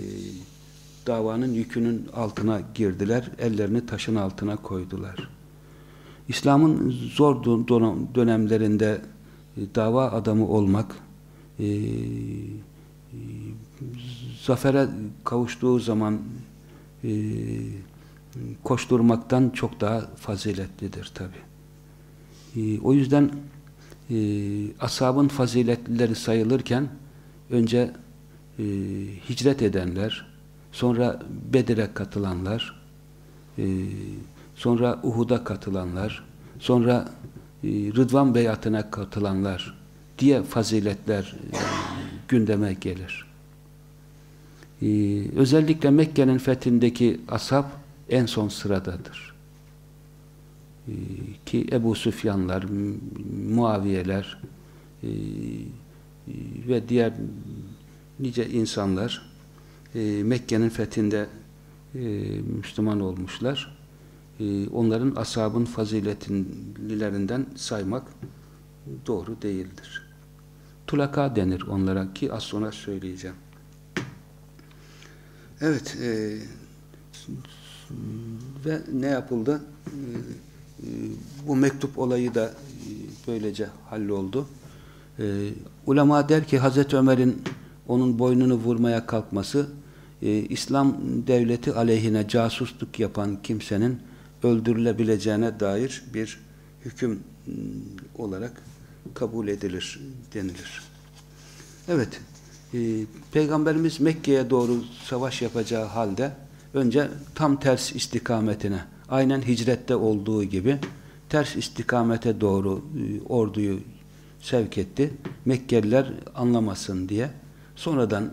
davanın yükünün altına girdiler, ellerini taşın altına koydular. İslam'ın zor dönemlerinde e, dava adamı olmak, zafere kavuştuğu zaman koşturmaktan çok daha faziletlidir tabi. o yüzden e, ashabın faziletlileri sayılırken önce e, hicret edenler, sonra Bedir'e katılanlar, e, sonra Uhud'a katılanlar, sonra e, Rıdvan beyatına katılanlar diye faziletler e, gündeme gelir. E, özellikle Mekke'nin fethindeki ashab en son sıradadır. Ee, ki Ebu Süfyanlar, Muaviyeler e, ve diğer nice insanlar Mekke'nin fethinde Müslüman olmuşlar. Onların ashabın faziletlilerinden saymak doğru değildir. Tulaka denir onlara ki az sonra söyleyeceğim. Evet ve ne yapıldı? E, bu mektup olayı da e, böylece halloldu. E, ulema der ki Hazreti Ömer'in onun boynunu vurmaya kalkması e, İslam devleti aleyhine casusluk yapan kimsenin öldürülebileceğine dair bir hüküm olarak kabul edilir denilir. Evet, e, Peygamberimiz Mekke'ye doğru savaş yapacağı halde önce tam ters istikametine aynen hicrette olduğu gibi ters istikamete doğru e, orduyu sevk etti. Mekkeliler anlamasın diye. Sonradan e,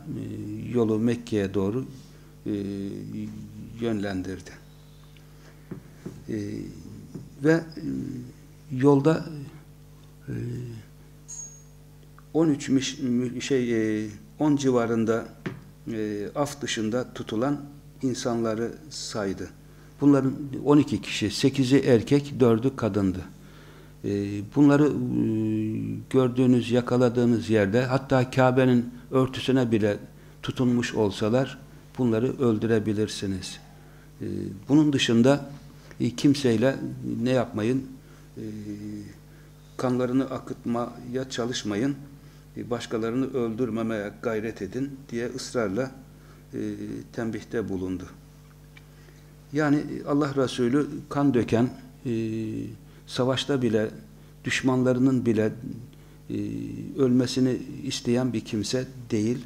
yolu Mekke'ye doğru e, yönlendirdi. Ve yolda 13 şey 10 civarında af dışında tutulan insanları saydı. Bunların 12 kişi, 8'i erkek, 4'ü kadındı. Ee, bunları e, gördüğünüz, yakaladığınız yerde hatta Kabe'nin örtüsüne bile tutunmuş olsalar bunları öldürebilirsiniz. Ee, bunun dışında e, kimseyle ne yapmayın? Ee, kanlarını akıtmaya çalışmayın. Başkalarını öldürmemeye gayret edin diye ısrarla e, tembihte bulundu. Yani Allah Resulü kan döken, e, savaşta bile, düşmanlarının bile e, ölmesini isteyen bir kimse değil.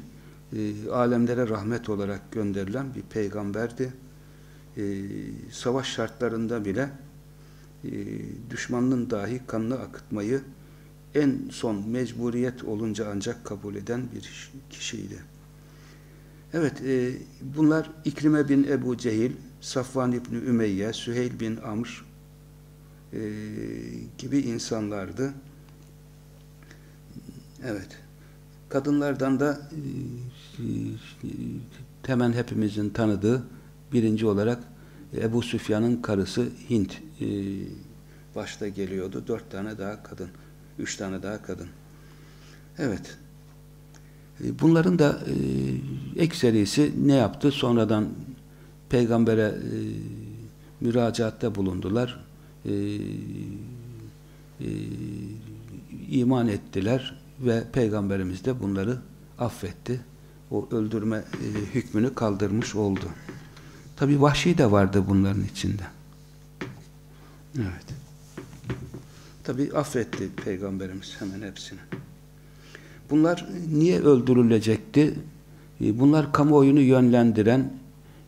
E, alemlere rahmet olarak gönderilen bir peygamberdi. E, savaş şartlarında bile e, düşmanının dahi kanını akıtmayı en son mecburiyet olunca ancak kabul eden bir kişiydi. Evet, e, bunlar İkrime bin Ebu Cehil, Safvan İbni Ümeyye, Süheyl bin Amr, e, gibi insanlardı. Evet. Kadınlardan da e, hemen hepimizin tanıdığı birinci olarak Ebu Süfyan'ın karısı Hint e, başta geliyordu. Dört tane daha kadın. Üç tane daha kadın. Evet. E, bunların da e, ekserisi ne yaptı? Sonradan peygambere e, müracaatte bulundular. E, e, iman ettiler ve peygamberimiz de bunları affetti. O öldürme e, hükmünü kaldırmış oldu. Tabi vahşi de vardı bunların içinde. Evet. Tabi affetti peygamberimiz hemen hepsini. Bunlar niye öldürülecekti? E, bunlar kamuoyunu yönlendiren,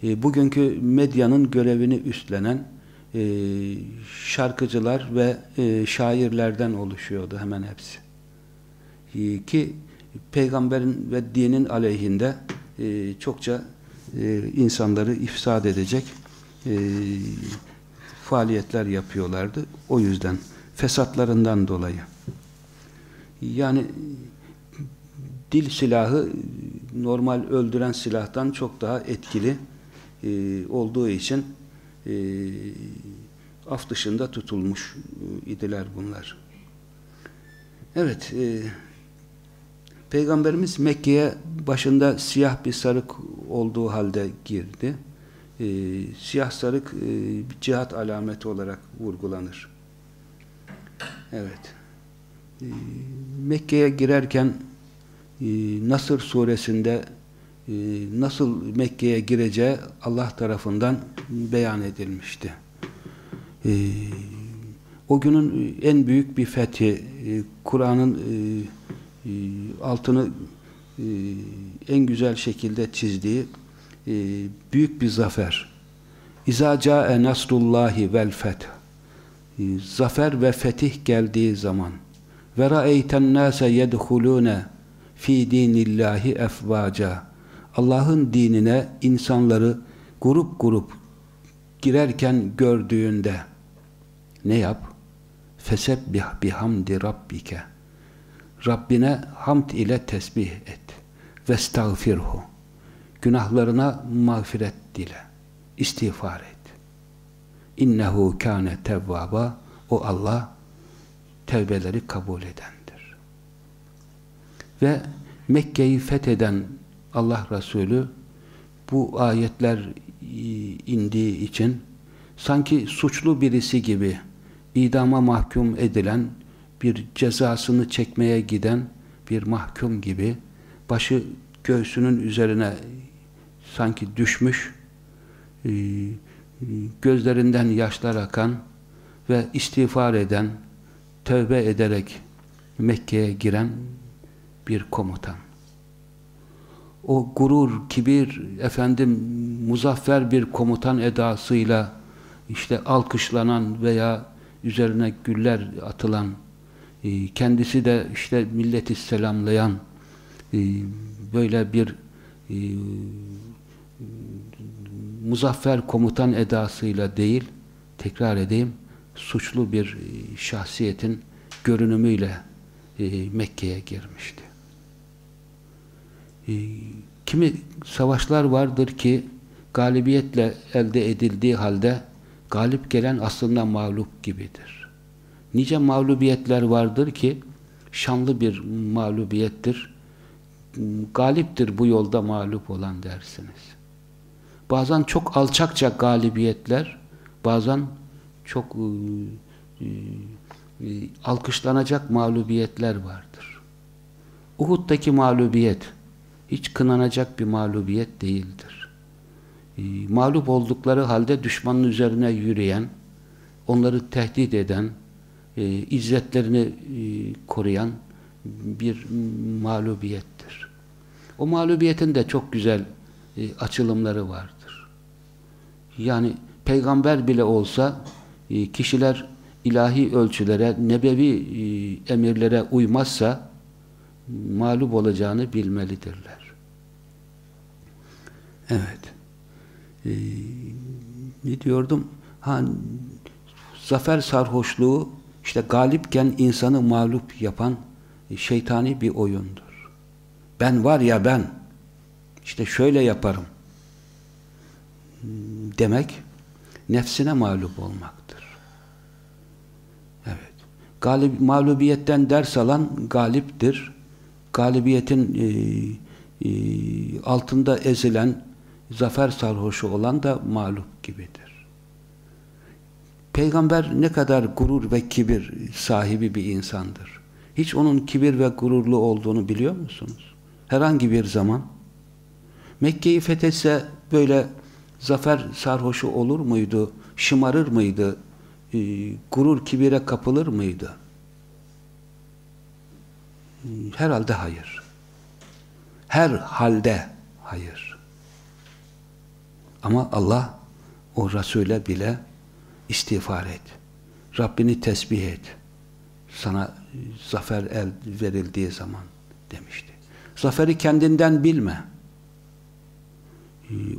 e, bugünkü medyanın görevini üstlenen e, şarkıcılar ve şairlerden oluşuyordu hemen hepsi. Ki peygamberin ve dinin aleyhinde çokça insanları ifsad edecek faaliyetler yapıyorlardı. O yüzden fesatlarından dolayı. Yani dil silahı normal öldüren silahtan çok daha etkili e, olduğu için e, af dışında tutulmuş e, idiler bunlar. Evet, e, Peygamberimiz Mekke'ye başında siyah bir sarık olduğu halde girdi. E, siyah sarık e, cihat alameti olarak vurgulanır. Evet. E, Mekke'ye girerken e, Nasır suresinde nasıl Mekke'ye gireceği Allah tarafından beyan edilmişti. E, o günün en büyük bir fethi, Kur'an'ın altını en güzel şekilde çizdiği büyük bir zafer. İza ca'e nasrullahi vel feth. Zafer ve fetih geldiği zaman ve ra'eyten nase yedhulune fi dinillahi efvaca Allah'ın dinine insanları grup grup girerken gördüğünde ne yap? Fesebbih bihamdi rabbike Rabbine hamd ile tesbih et. Vestağfirhu Günahlarına mağfiret dile. İstiğfar et. İnnehu kâne tevvaba O Allah tevbeleri kabul eden ve Mekke'yi fetheden Allah Resulü bu ayetler indiği için sanki suçlu birisi gibi idama mahkum edilen bir cezasını çekmeye giden bir mahkum gibi başı göğsünün üzerine sanki düşmüş gözlerinden yaşlar akan ve istiğfar eden tövbe ederek Mekke'ye giren bir komutan. O gurur, kibir, efendim muzaffer bir komutan edasıyla işte alkışlanan veya üzerine güller atılan e, kendisi de işte milleti selamlayan e, böyle bir e, muzaffer komutan edasıyla değil tekrar edeyim suçlu bir şahsiyetin görünümüyle Mekke'ye girmişti. Ee, kimi savaşlar vardır ki galibiyetle elde edildiği halde galip gelen aslında mağlup gibidir. Nice mağlubiyetler vardır ki şanlı bir mağlubiyettir. Galiptir bu yolda mağlup olan dersiniz. Bazen çok alçakça galibiyetler, bazen çok e, e, alkışlanacak mağlubiyetler vardır. Uhud'daki mağlubiyet hiç kınanacak bir mağlubiyet değildir. E, mağlup oldukları halde düşmanın üzerine yürüyen, onları tehdit eden, e, izzetlerini e, koruyan bir mağlubiyettir. O mağlubiyetin de çok güzel e, açılımları vardır. Yani peygamber bile olsa e, kişiler ilahi ölçülere, nebevi e, emirlere uymazsa mağlup olacağını bilmelidirler. Evet. Ee, ne diyordum? Ha, zafer sarhoşluğu işte galipken insanı mağlup yapan şeytani bir oyundur. Ben var ya ben işte şöyle yaparım demek nefsine mağlup olmaktır. Evet. Galip, mağlubiyetten ders alan galiptir. Galibiyetin e, e, altında ezilen, zafer sarhoşu olan da mağlup gibidir. Peygamber ne kadar gurur ve kibir sahibi bir insandır. Hiç onun kibir ve gururlu olduğunu biliyor musunuz? Herhangi bir zaman Mekke'yi fethetse böyle zafer sarhoşu olur muydu? Şımarır mıydı? E, gurur kibire kapılır mıydı? Herhalde hayır. Her halde hayır. Ama Allah o Resul'e bile istiğfar et. Rabbini tesbih et. Sana zafer el verildiği zaman demişti. Zaferi kendinden bilme.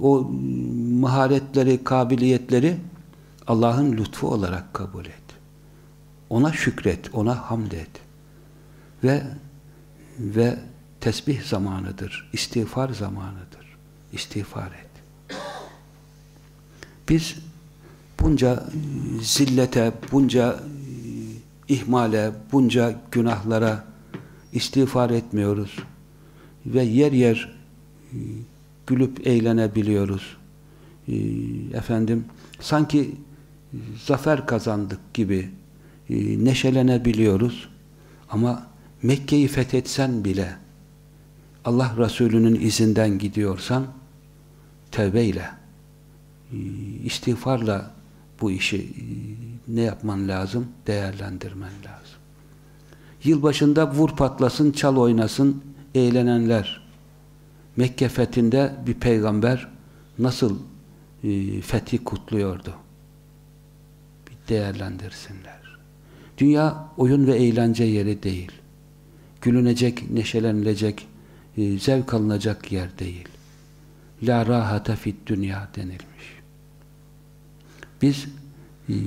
O maharetleri, kabiliyetleri Allah'ın lütfu olarak kabul et. Ona şükret, ona hamd et. Ve ve tesbih zamanıdır, istiğfar zamanıdır. İstiğfar et. Biz bunca zillete, bunca ihmale, bunca günahlara istiğfar etmiyoruz. Ve yer yer gülüp eğlenebiliyoruz. Efendim, sanki zafer kazandık gibi neşelenebiliyoruz. Ama Mekke'yi fethetsen bile Allah Resulü'nün izinden gidiyorsan tevbeyle istiğfarla bu işi ne yapman lazım? Değerlendirmen lazım. Yılbaşında vur patlasın, çal oynasın, eğlenenler. Mekke fethinde bir peygamber nasıl e, fethi kutluyordu? Bir değerlendirsinler. Dünya oyun ve eğlence yeri değil. Gülünecek, neşelenilecek, zevk alınacak yer değil. La rahate fit dünya denilmiş. Biz e, e,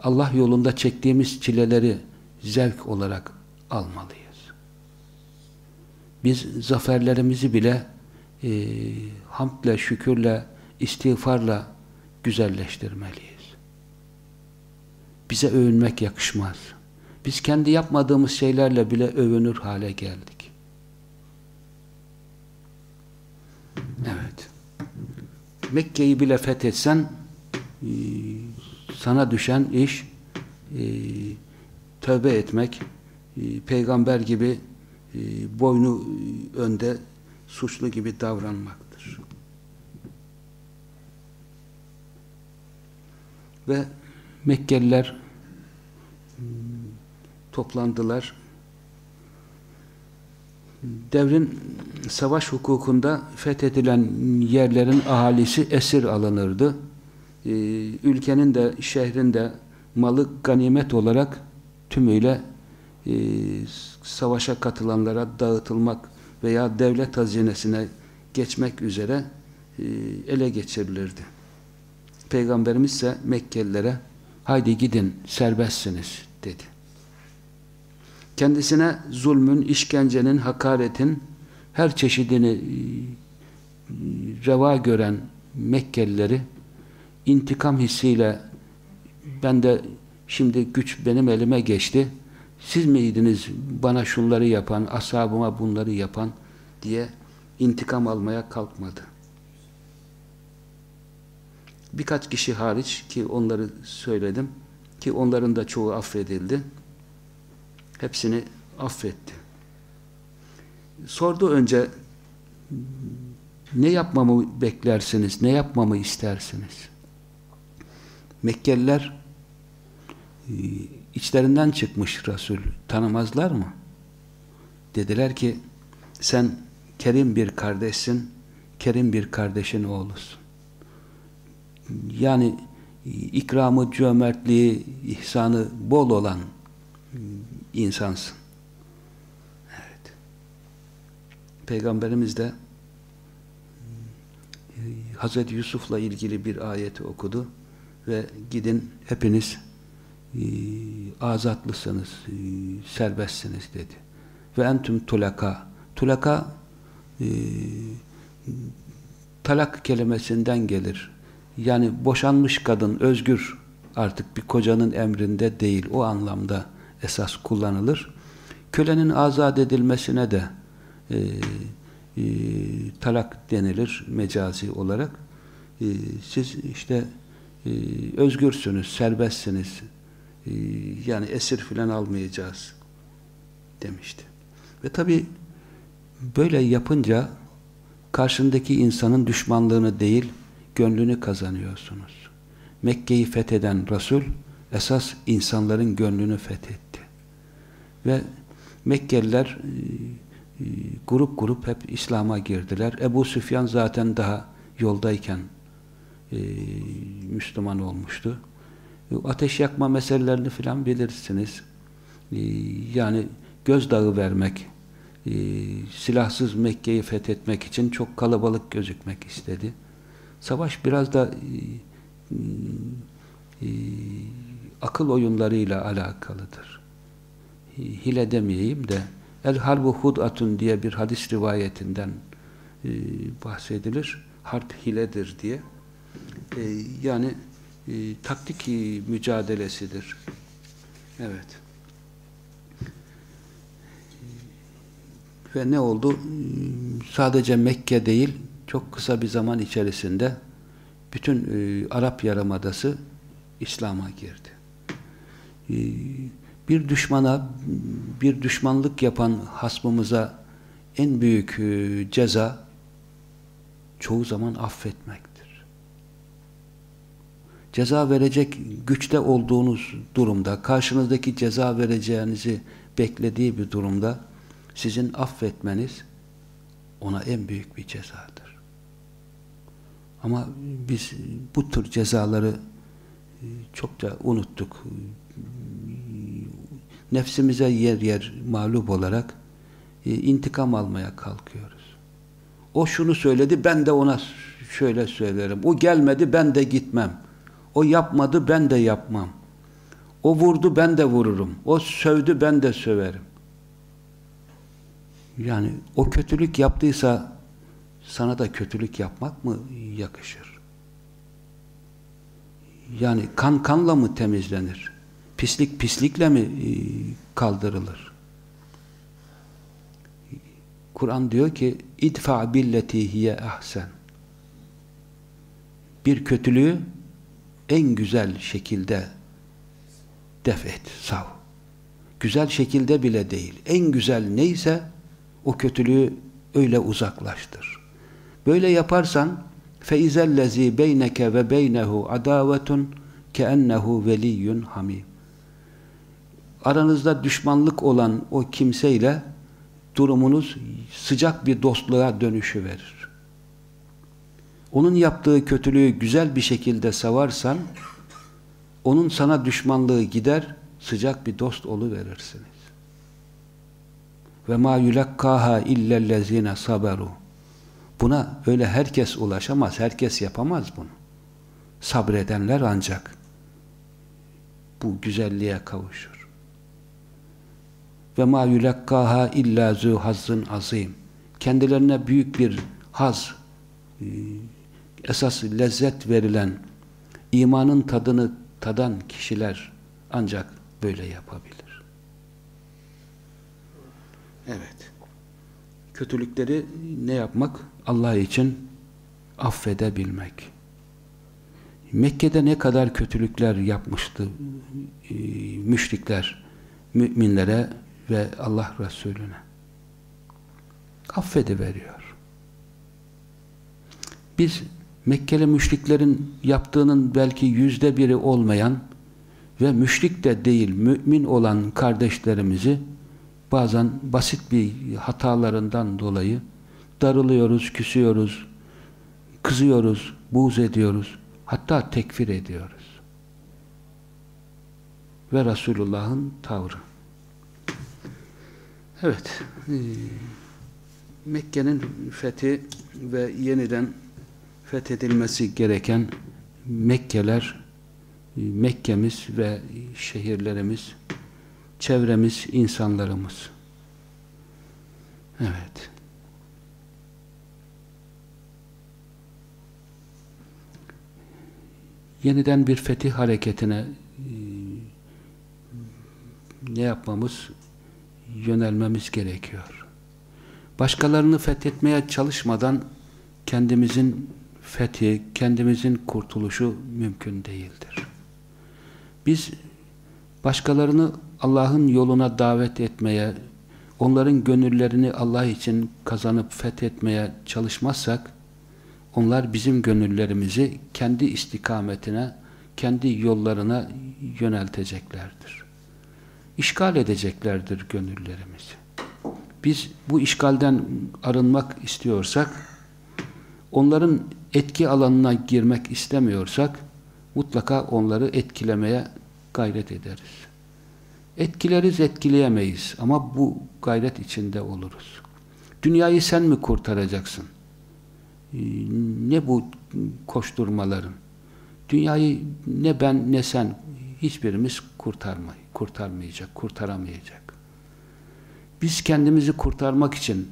Allah yolunda çektiğimiz çileleri zevk olarak almalıyız. Biz zaferlerimizi bile e, hamdle, şükürle, istiğfarla güzelleştirmeliyiz. Bize övünmek yakışmaz. Biz kendi yapmadığımız şeylerle bile övünür hale geldik. Evet. Mekke'yi bile fethetsen e, sana düşen iş e, tövbe etmek, e, peygamber gibi boynu önde suçlu gibi davranmaktır. Ve Mekkeliler toplandılar. Devrin savaş hukukunda fethedilen yerlerin ahalisi esir alınırdı. Ee, ülkenin de şehrin de malı ganimet olarak tümüyle e, savaşa katılanlara dağıtılmak veya devlet hazinesine geçmek üzere e, ele geçirilirdi. Peygamberimiz ise Mekkelilere haydi gidin serbestsiniz dedi. Kendisine zulmün, işkencenin, hakaretin her çeşidini e, reva gören Mekkelileri intikam hissiyle ben de şimdi güç benim elime geçti siz miydiniz bana şunları yapan, ashabıma bunları yapan diye intikam almaya kalkmadı. Birkaç kişi hariç ki onları söyledim ki onların da çoğu affedildi. Hepsini affetti. Sordu önce ne yapmamı beklersiniz, ne yapmamı istersiniz? Mekkeliler e, içlerinden çıkmış Resul. Tanımazlar mı? Dediler ki sen kerim bir kardeşsin, kerim bir kardeşin oğlusun. Yani ikramı, cömertliği, ihsanı bol olan insansın. Evet. Peygamberimiz de Hz. Yusuf'la ilgili bir ayeti okudu. ve gidin hepiniz e, azatlısınız, e, serbestsiniz dedi. Ve entüm tulaka. Tulaka talak kelimesinden gelir. Yani boşanmış kadın özgür artık bir kocanın emrinde değil. O anlamda esas kullanılır. Kölenin azat edilmesine de e, e, talak denilir mecazi olarak. E, siz işte e, özgürsünüz, serbestsiniz. E, yani esir filan almayacağız demişti. Ve tabi böyle yapınca karşındaki insanın düşmanlığını değil, gönlünü kazanıyorsunuz. Mekke'yi fetheden Resul, esas insanların gönlünü fethetti. Ve Mekkeliler e, e, grup grup hep İslam'a girdiler. Ebu Süfyan zaten daha yoldayken e, Müslüman olmuştu. Ateş yakma meselelerini filan bilirsiniz. Yani gözdağı vermek, silahsız Mekke'yi fethetmek için çok kalabalık gözükmek istedi. Savaş biraz da akıl oyunlarıyla alakalıdır. Hile demeyeyim de El harbu hud'atun diye bir hadis rivayetinden e, bahsedilir. Harp hiledir diye. E, yani e, taktik mücadelesidir. Evet. Ve ne oldu? Sadece Mekke değil, çok kısa bir zaman içerisinde bütün e, Arap Yarımadası İslam'a girdi. E, bir düşmana, bir düşmanlık yapan hasmımıza en büyük e, ceza çoğu zaman affetmektir. Ceza verecek güçte olduğunuz durumda, karşınızdaki ceza vereceğinizi beklediği bir durumda sizin affetmeniz ona en büyük bir cezadır. Ama biz bu tür cezaları e, çokça unuttuk nefsimize yer yer mağlup olarak e, intikam almaya kalkıyoruz. O şunu söyledi, ben de ona şöyle söylerim. O gelmedi, ben de gitmem. O yapmadı, ben de yapmam. O vurdu, ben de vururum. O sövdü, ben de söverim. Yani o kötülük yaptıysa sana da kötülük yapmak mı yakışır? Yani kan kanla mı temizlenir? Pislik pislikle mi e, kaldırılır? Kur'an diyor ki idfa billeti hiye ahsen bir kötülüğü en güzel şekilde def et, sav. Güzel şekilde bile değil. En güzel neyse o kötülüğü öyle uzaklaştır. Böyle yaparsan feizellezi beyneke ve beynehu adavetun keennehu veliyyun hamim aranızda düşmanlık olan o kimseyle durumunuz sıcak bir dostluğa dönüşü verir. Onun yaptığı kötülüğü güzel bir şekilde savarsan onun sana düşmanlığı gider sıcak bir dost olu verirsiniz. Ve ma yulakkaha illellezine saberu. Buna öyle herkes ulaşamaz, herkes yapamaz bunu. Sabredenler ancak bu güzelliğe kavuşur ve ma yulakkaha illa zu hazzın azim. Kendilerine büyük bir haz, e, esas lezzet verilen, imanın tadını tadan kişiler ancak böyle yapabilir. Evet. Kötülükleri ne yapmak? Allah için affedebilmek. Mekke'de ne kadar kötülükler yapmıştı e, müşrikler müminlere ve Allah Resulüne affediveriyor. Biz Mekkeli müşriklerin yaptığının belki yüzde biri olmayan ve müşrik de değil mümin olan kardeşlerimizi bazen basit bir hatalarından dolayı darılıyoruz, küsüyoruz, kızıyoruz, buğz ediyoruz, hatta tekfir ediyoruz. Ve Resulullah'ın tavrı. Evet. Ee, Mekke'nin fethi ve yeniden fethedilmesi gereken Mekkeler Mekke'miz ve şehirlerimiz, çevremiz, insanlarımız. Evet. Yeniden bir fetih hareketine e, ne yapmamız? Yönelmemiz gerekiyor. Başkalarını fethetmeye çalışmadan kendimizin fethi, kendimizin kurtuluşu mümkün değildir. Biz başkalarını Allah'ın yoluna davet etmeye, onların gönüllerini Allah için kazanıp fethetmeye çalışmazsak, onlar bizim gönüllerimizi kendi istikametine, kendi yollarına yönelteceklerdir. İşgal edeceklerdir gönüllerimizi. Biz bu işgalden arınmak istiyorsak, onların etki alanına girmek istemiyorsak, mutlaka onları etkilemeye gayret ederiz. Etkileriz, etkileyemeyiz ama bu gayret içinde oluruz. Dünyayı sen mi kurtaracaksın? Ee, ne bu koşturmaların? Dünyayı ne ben ne sen hiçbirimiz kurtarmay, kurtarmayacak, kurtaramayacak. Biz kendimizi kurtarmak için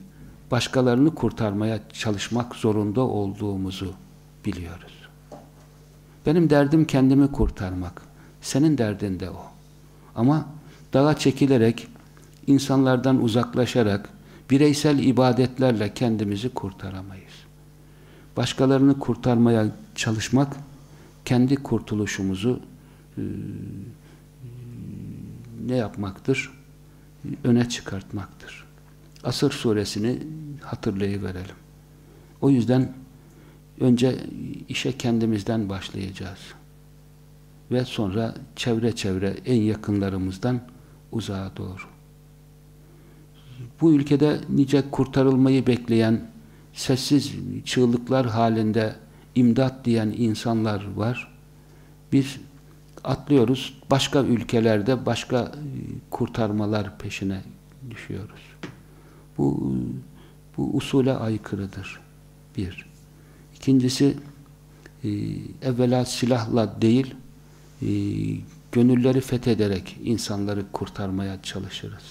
başkalarını kurtarmaya çalışmak zorunda olduğumuzu biliyoruz. Benim derdim kendimi kurtarmak. Senin derdin de o. Ama dağa çekilerek, insanlardan uzaklaşarak, bireysel ibadetlerle kendimizi kurtaramayız. Başkalarını kurtarmaya çalışmak, kendi kurtuluşumuzu ne yapmaktır? Öne çıkartmaktır. Asır suresini hatırlayıverelim. O yüzden önce işe kendimizden başlayacağız. Ve sonra çevre çevre en yakınlarımızdan uzağa doğru. Bu ülkede nice kurtarılmayı bekleyen, sessiz çığlıklar halinde imdat diyen insanlar var. Biz atlıyoruz, başka ülkelerde başka kurtarmalar peşine düşüyoruz. Bu, bu usule aykırıdır. Bir. İkincisi, e, evvela silahla değil, e, gönülleri fethederek insanları kurtarmaya çalışırız.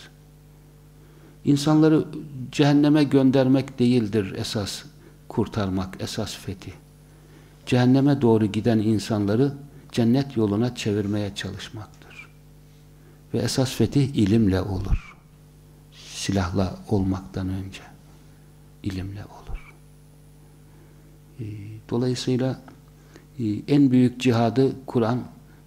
İnsanları cehenneme göndermek değildir esas kurtarmak, esas fethi. Cehenneme doğru giden insanları cennet yoluna çevirmeye çalışmaktır. Ve esas fetih ilimle olur. Silahla olmaktan önce ilimle olur. Ee, dolayısıyla e, en büyük cihadı Kur'an,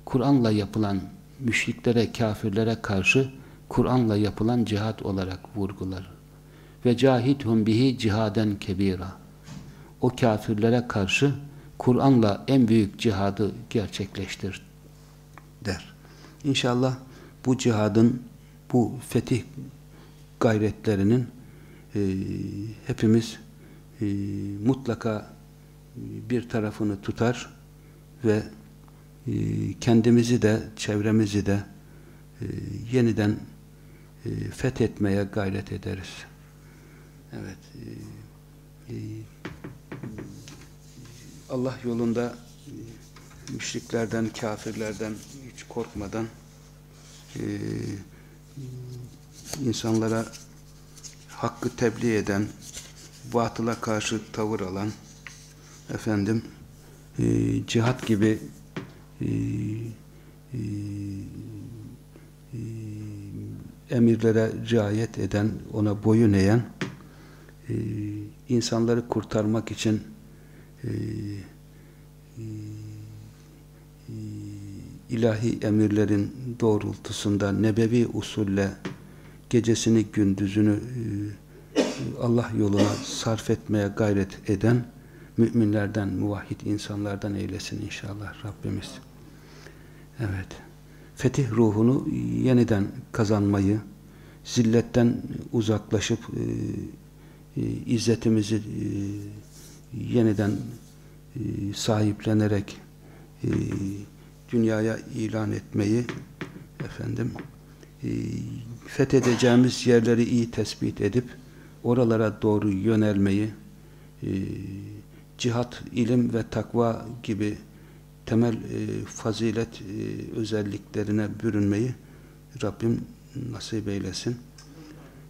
Kur'an'la yapılan müşriklere, kafirlere karşı Kur'an'la yapılan cihat olarak vurgular. Ve cahidhum bihi cihaden kebira. O kafirlere karşı Kur'an'la en büyük cihadı gerçekleştir der. İnşallah bu cihadın, bu fetih gayretlerinin e, hepimiz e, mutlaka bir tarafını tutar ve e, kendimizi de, çevremizi de e, yeniden e, fethetmeye gayret ederiz. Evet. E, e, Allah yolunda e, müşriklerden, kafirlerden hiç korkmadan e, insanlara hakkı tebliğ eden, batıla karşı tavır alan, efendim, e, cihat gibi e, e, emirlere riayet eden, ona boyun eğen, e, insanları kurtarmak için e, e, ilahi emirlerin doğrultusunda nebevi usulle gecesini gündüzünü e, Allah yoluna sarf etmeye gayret eden müminlerden, muvahhid insanlardan eylesin inşallah Rabbimiz. Evet fetih ruhunu yeniden kazanmayı, zilletten uzaklaşıp e, e, izzetimizi e, yeniden e, sahiplenerek e, dünyaya ilan etmeyi efendim e, fethedeceğimiz yerleri iyi tespit edip oralara doğru yönelmeyi cihat, ilim ve takva gibi temel fazilet özelliklerine bürünmeyi Rabbim nasip eylesin.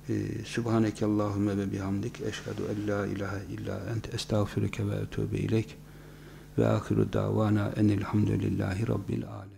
E, Subhaneke Allahümme ve bihamdik. Eşhedü en la ilahe illa ent estağfirüke ve etûbe ileyk. Ve ahiru davana enilhamdülillahi rabbil alemin.